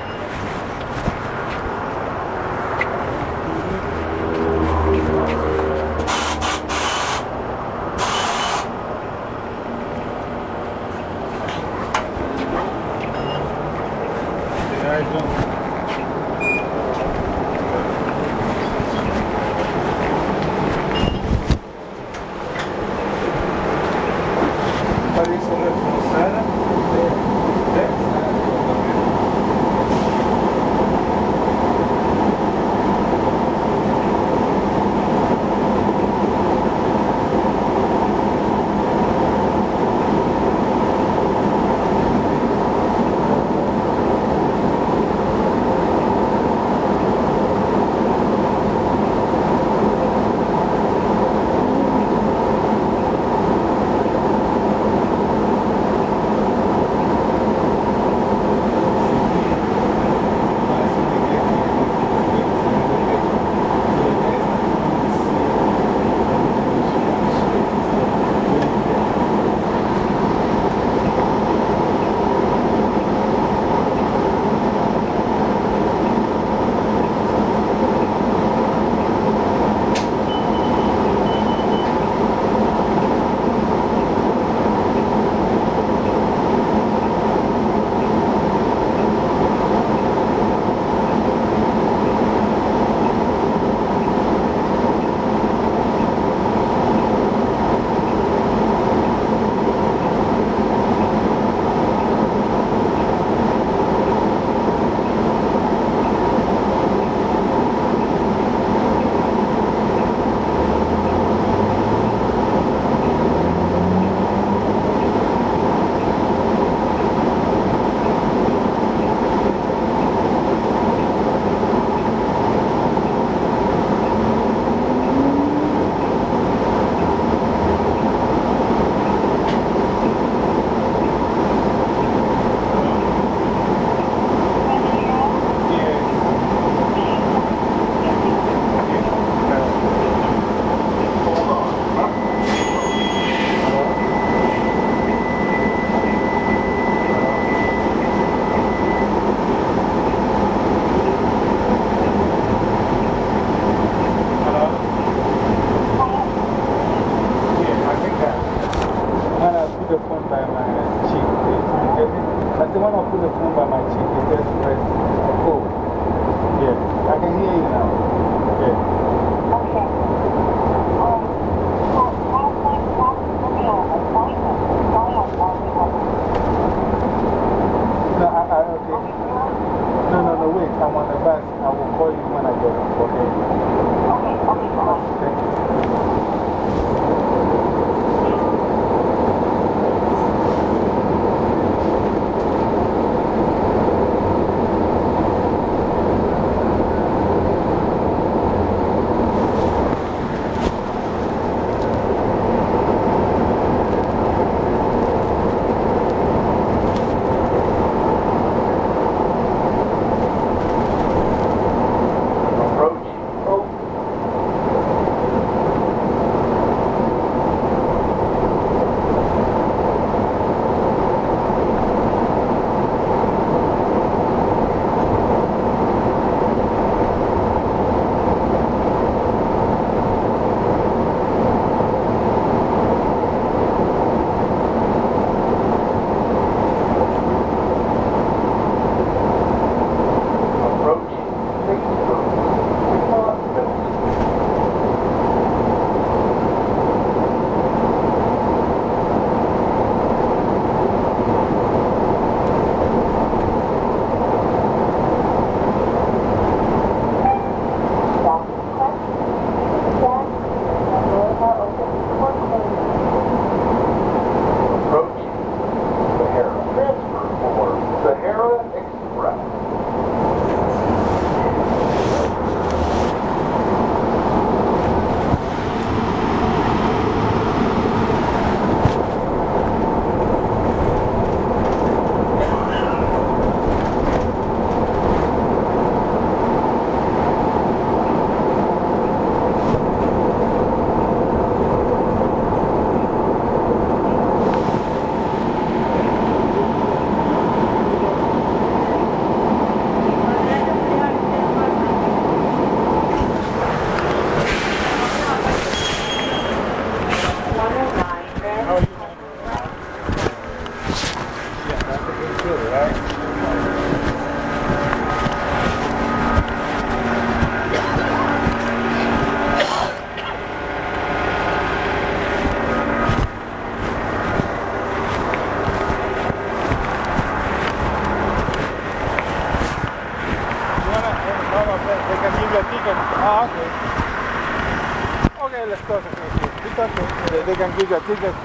can give you a ticket.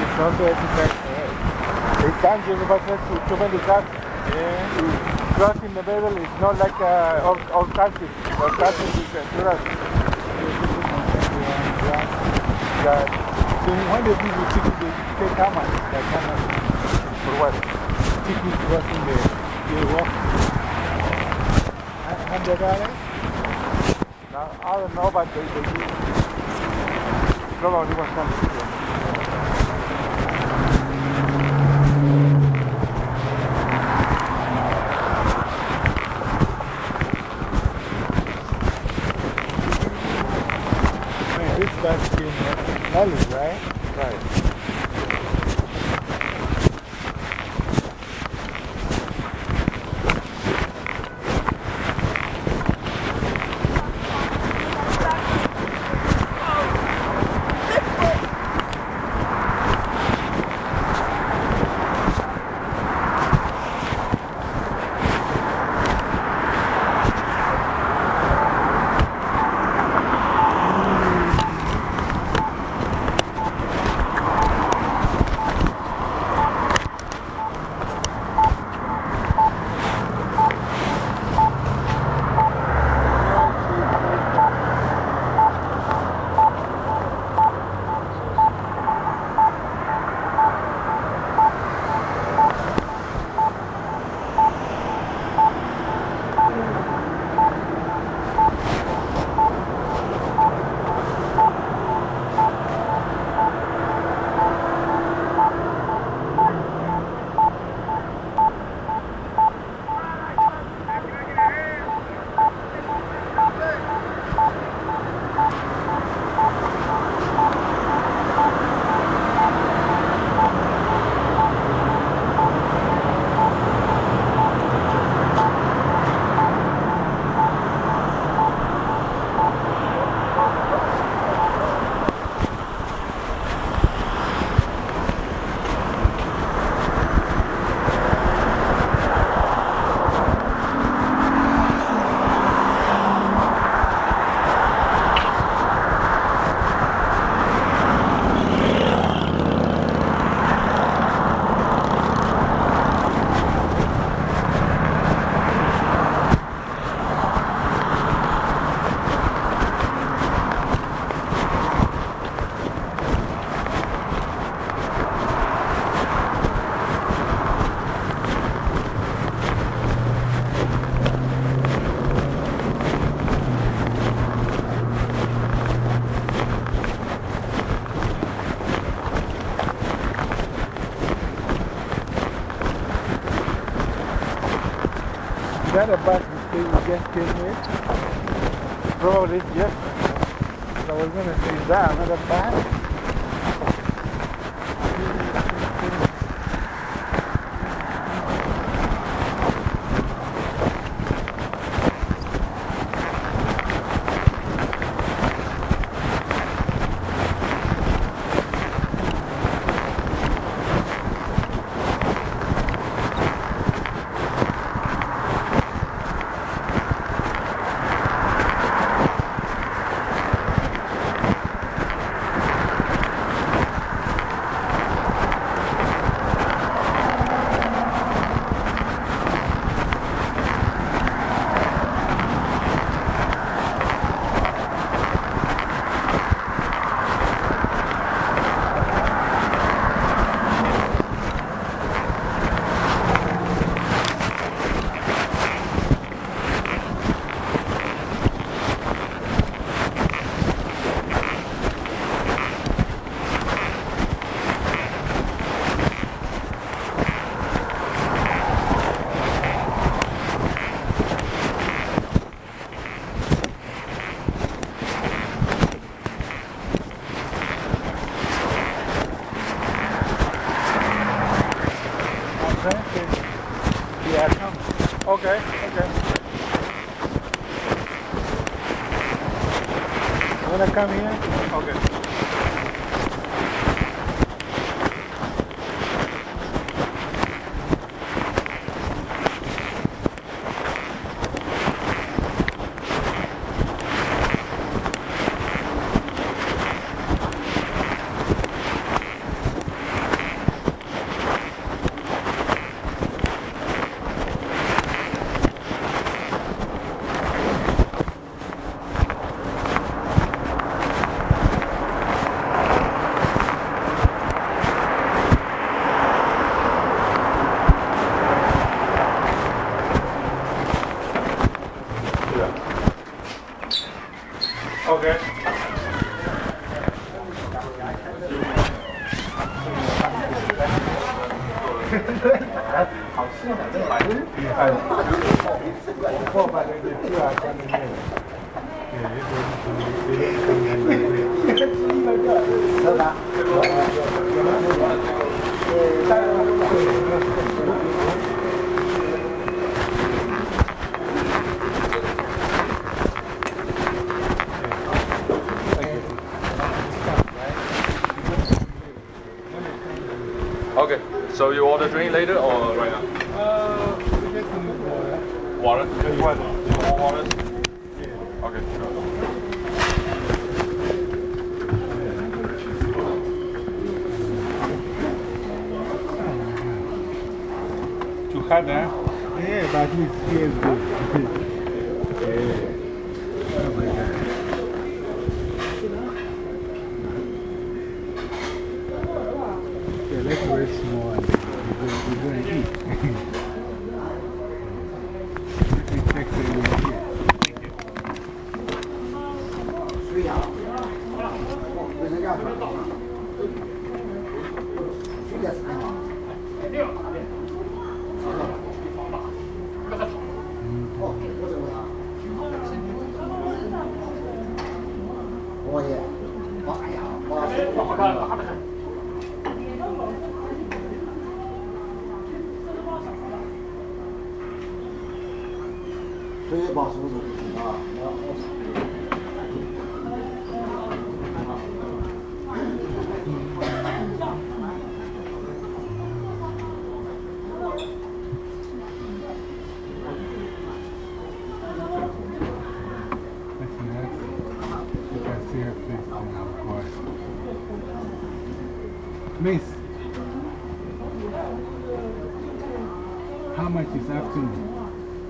It's not so expensive. It's too many cars. Yeah. Crossing the middle is not like all countries. All countries is uh, cross. Yeah. So when they give you they take how much? Like how much? For what? Ticket crossing the, the walk. Hundred dollars? Now, I don't know, but they, they do. Probably was something. That a bus came- we just came with? Probably, yes. I was going to say, is that another bus? Yeah, come. Okay, okay. You wanna come here? Okay.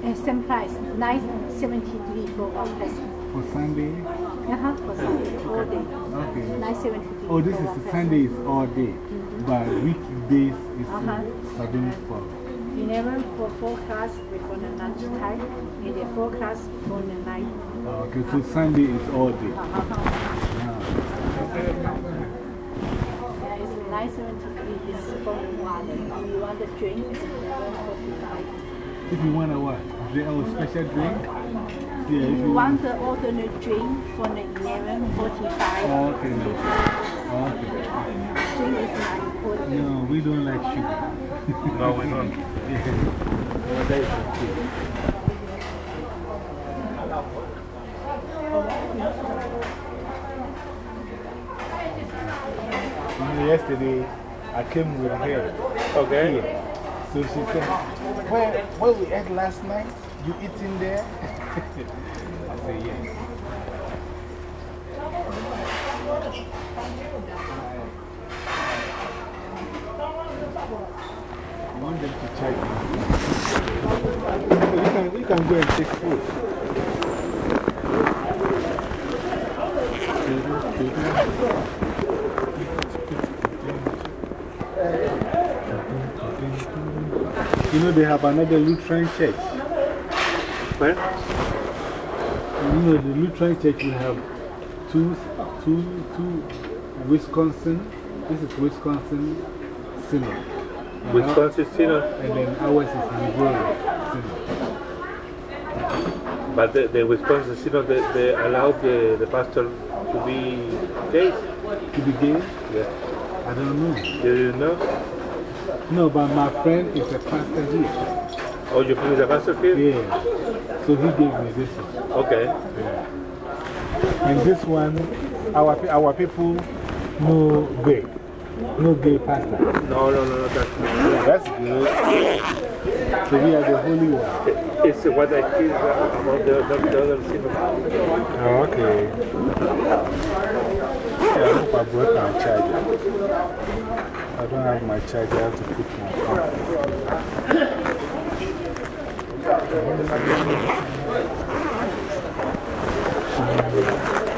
Uh, same price, 973 for one person. For Sunday? Uh -huh, for Sunday, all day. Okay. 973 Oh, this for is one the. Sunday is all day, but weekdays is Uh -huh. 7 for. 11 for four class before the lunch time, and the four class for the night. Okay, so Sunday is all day. Uh -huh. Yeah, it's 973 is for water. If you want the drink, it's 1145. If you want a what? Drink, special drink? Yeah, if You want the alternate drink for the 1145. Oh, okay. Oh, okay. Drink is not important. No, we don't like sugar. No, we don't. yeah. That is okay. You know, yesterday I came with her. Okay. Here. So she said, where, where we ate last night? You eating there? I say, yes. I want them to check you. You can, you can go and take food. You know, they have another Lutheran church. Where? You know, the Lutheran church will have two, two, two Wisconsin. This is Wisconsin Synod. Wisconsin Synod? And then ours is Missouri Synod. But the, the Wisconsin Synod, they, they allowed the, the pastor to be gay? To be gay? Yeah. I don't know. You didn't know? No, but my friend is a pastor here. Oh, your friend is a pastor here? Yeah. So he gave me this one. Okay. Yeah. And this one, our, our people, no gay. No gay pastor. No, no, no, no. That's, That's good. So we are the holy one. it's what I hear about the, the, the other. Oh, okay. Yeah, I hope I brought my charger. I don't have my charger, I have to put my Oh Thank you.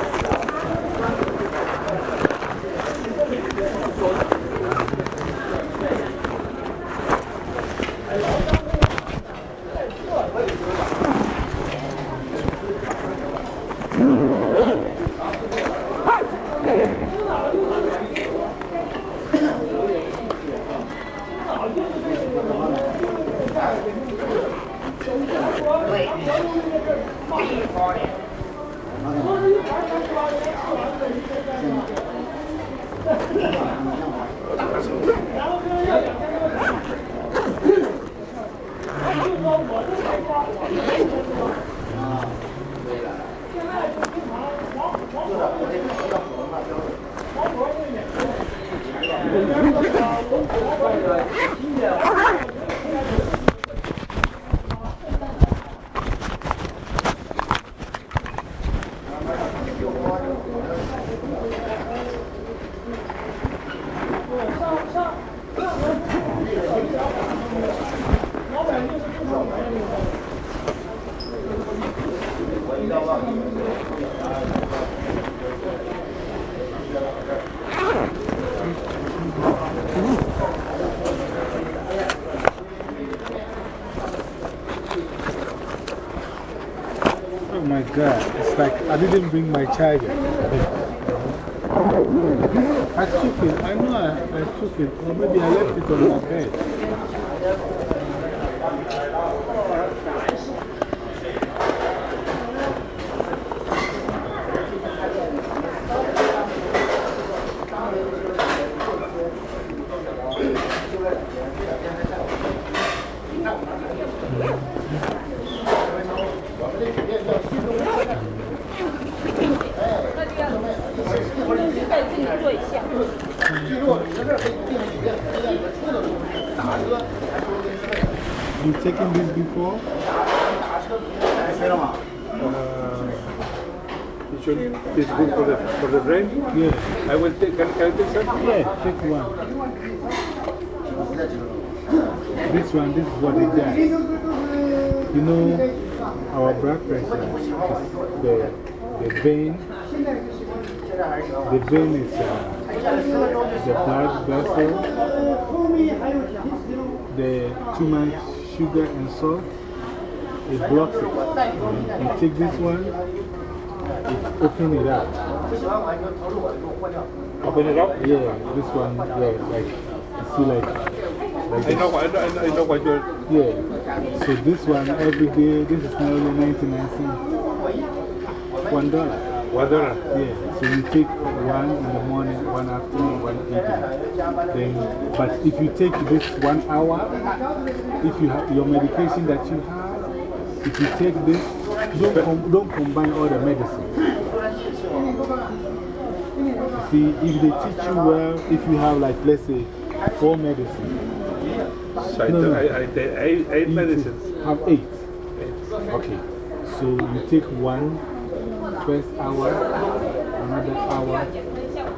Didn't bring my charger. I took it, I know I, I took it, or maybe I left it on my bed. You taken this before? You should, this is good for the, for the brain? Yeah. I will take, can, can I take some? Yeah, take one. This one, this is what it does. You know, our blood pressure, is the, the vein, the vein is uh, the blood vessel, the too much sugar and salt, it blocks it. You take this one, it opens it up. Open it up? Yeah, this one, yeah, like, you see, like, Like I know, I know, I know, I know what you're. Yeah. So this one, every day, this is now only 99 cents. One dollar. One dollar? Yeah. So you take one in the morning, one afternoon, one evening. Then, but if you take this one hour, if you have your medication that you have, if you take this, don't, com don't combine all the medicine. See, if they teach you well, if you have like, let's say, four medicines. So I, No, no. I, I take eight, eight medicines. Have eight. Okay. So you take one first hour, another hour,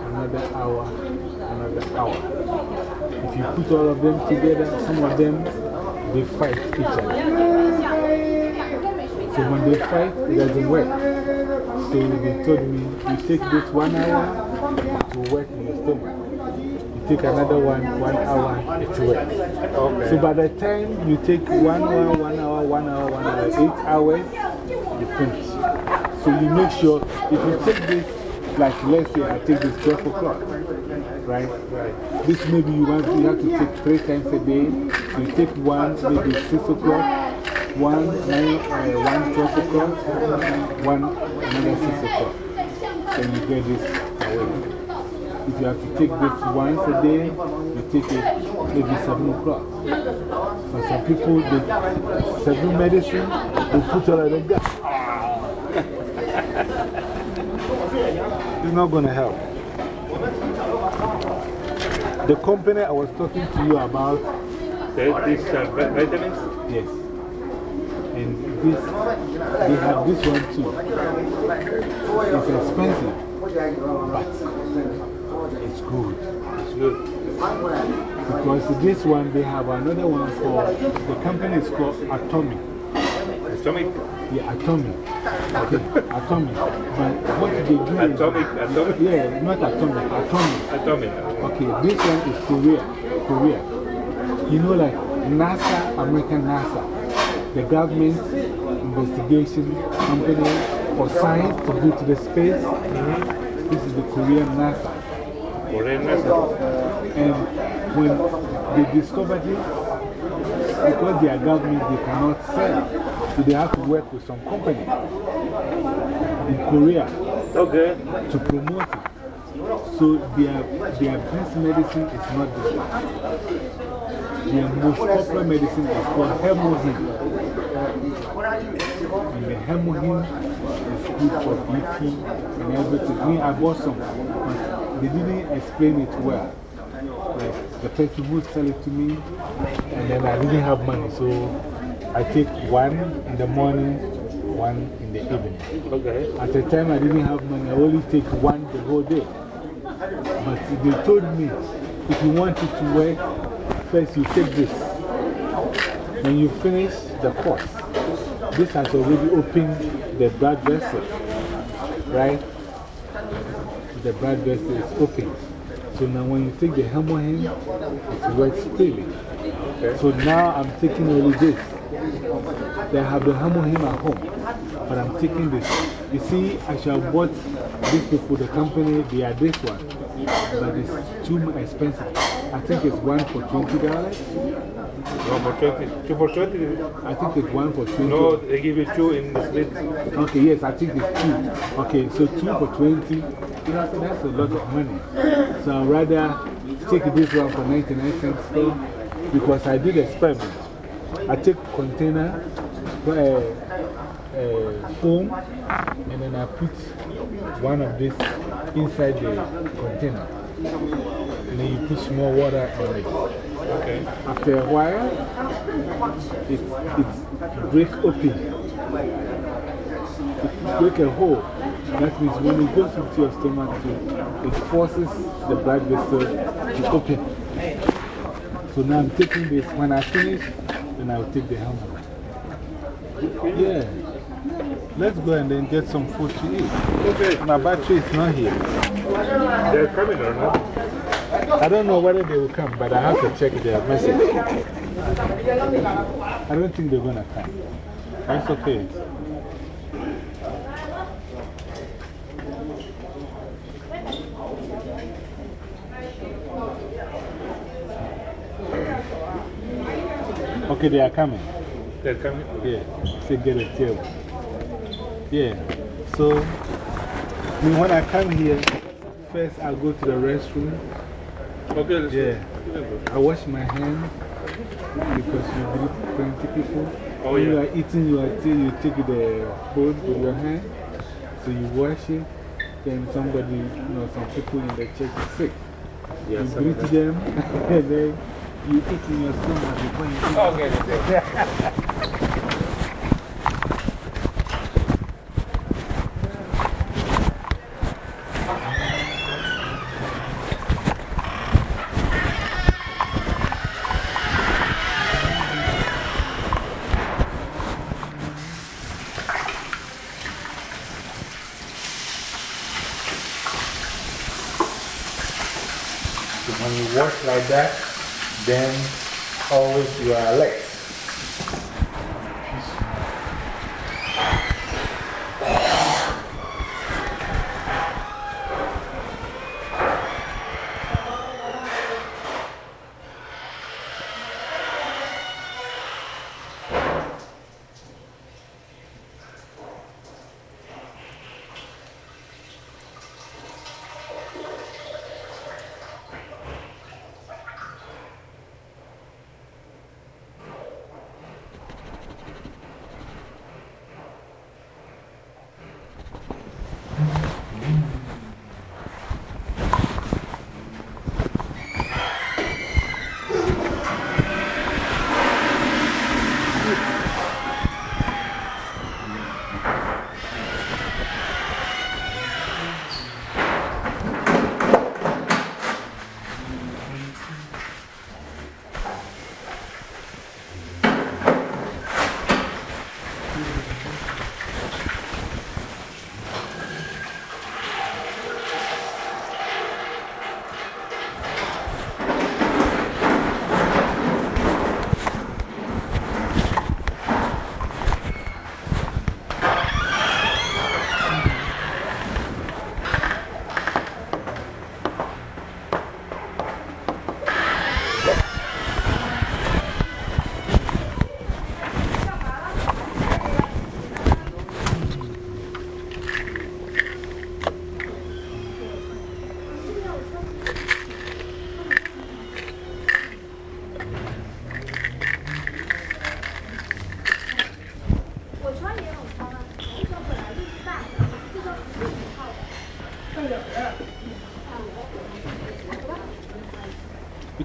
another hour, another hour. If you put all of them together, some of them, they fight each other. So when they fight, it doesn't work. So they told me, you take this one hour, it will work in your stomach. You take another one, one hour, it works. Okay. So by the time you take one hour, one hour, one hour, one hour, eight hours, you finish. So you make sure, if you take this, like let's say I take this 12 o'clock, right? Right. This maybe you, want, you have to take three times a day. You take one, maybe 6 o'clock, one, nine, uh, one 12 o'clock, one another 6 o'clock. Then you get this. If you have to take this once a day, you take it maybe 7 o'clock. Some people, they seven medicine, they put all of them It's not going to help. The company I was talking to you about, these uh, vitamins? yes. And this, they have this one too. It's expensive, but it's good. It's good. Because this one, they have another one for the company is called Atomic. Atomic? Yeah, Atomic. Okay, Atomic. But what they do is. Atomic, atomic? Yeah, not Atomic, Atomic. Atomic. Okay, this one is Korea. Korea. You know, like NASA, American NASA, the government investigation company for science to go to the space. -hmm. This is the Korean NASA. Korean NASA. And when they discovered it, because their government, they cannot sell. So they have to work with some company in Korea okay. to promote it. So their, their best medicine is not this one. Their most popular medicine is called HemoHIM. And the HemoHIM is good for BP and everything. Me, I bought some, but they didn't explain it well. Like the person who sell it to me, and then I didn't have money, so I take one in the morning, one in the evening. Okay. At the time I didn't have money, I only take one the whole day. But they told me if you want it to work, first you take this. When you finish the course, this has already opened the blood vessel, right? The blood vessel is open. So now when you take the HemoHIM, it works freely. So now I'm taking only this. They have the HemoHIM at home, but I'm taking this. You see, I have bought this people, the company, they are this one, but it's too expensive. I think it's one for $20. One for 20. Two for 20? I think it's one for 20 No, they give you two in the split. Okay, yes, I think it's two. Okay, so two for 20. You know, so that's a lot of money. So I'd rather take this one for 99 cents still because I did experiment. I take container, uh, uh, foam, and then I put one of this inside the container. And then you put small water on it. Okay. After a while, it, it breaks open. It breaks a hole. That means when it goes into your stomach, too, it forces the blood vessel to open. So now I'm taking this. When I finish, then I'll take the helmet. Yeah. Let's go and then get some food to eat. Okay. My battery is not here. They're coming or not? I don't know whether they will come, but I have to check their message. I don't think they're going to come. That's okay. Okay, they are coming. They're coming? Yeah, say get a table. Yeah, so me, when I come here, first I go to the restroom. Okay, yeah. I wash my hands because you greet plenty people. Oh, when yeah. you are eating your tea, you take the food with your hand. So you wash it. Then somebody, you know, some people in the church is sick. Yeah, you greet them, and then you eat in your stomach before you eat. Okay, okay. So when you wash like that, then always you are alert.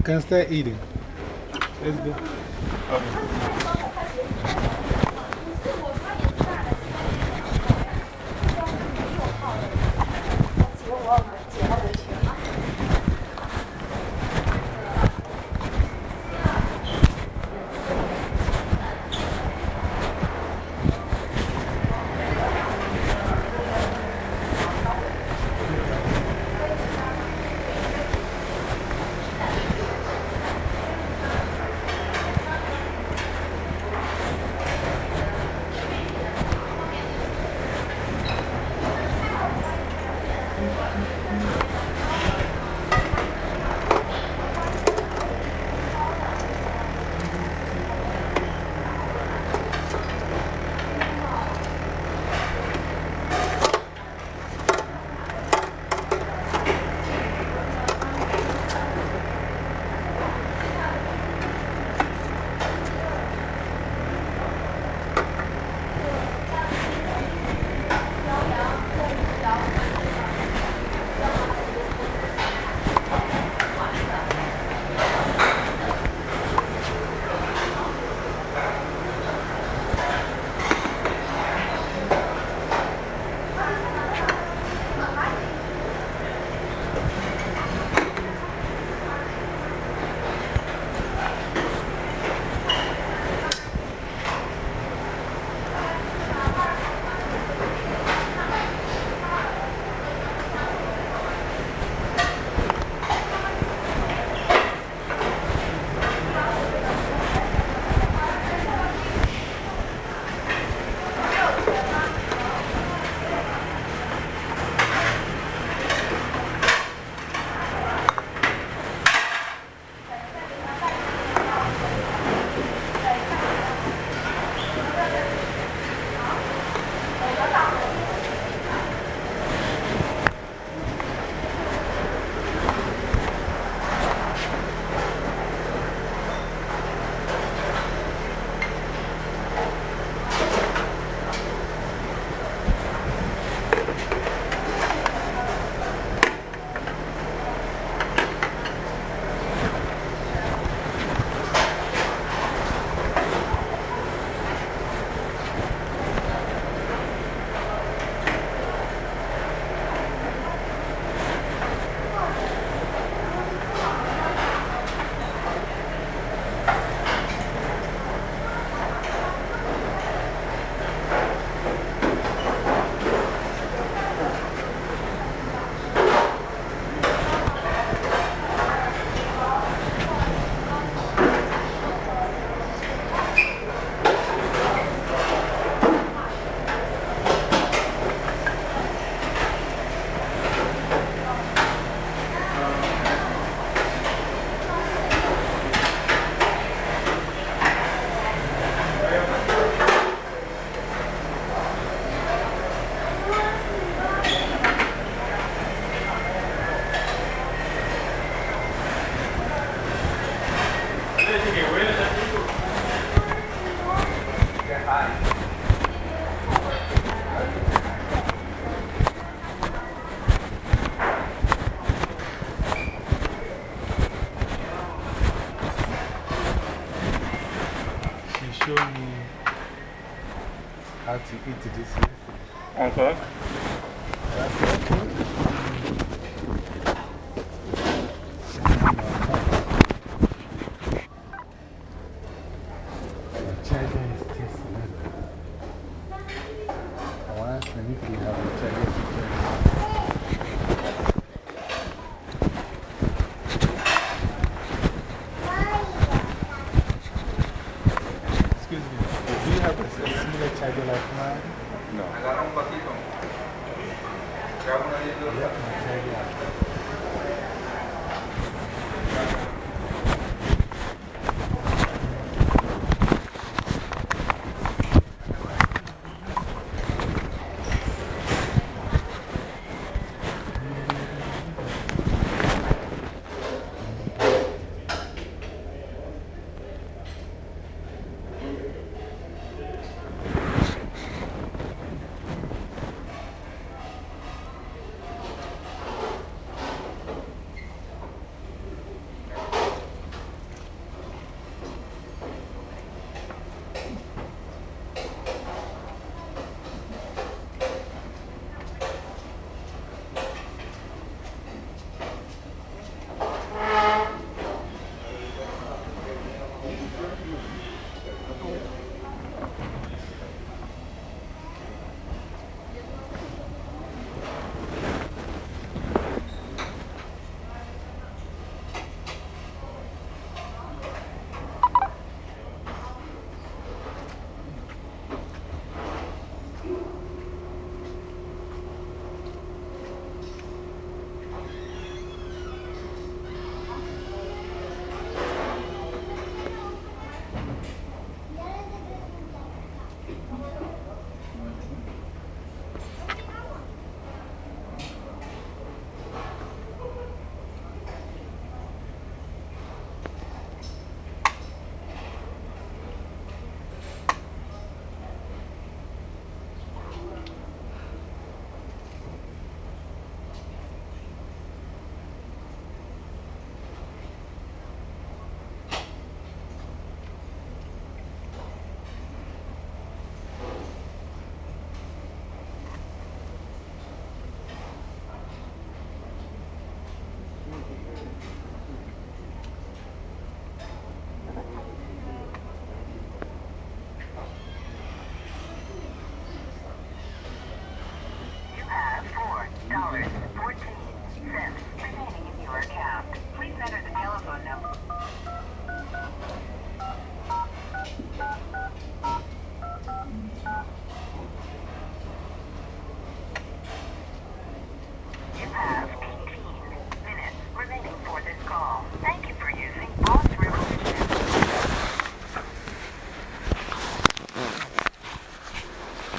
Can start eating. Let's go.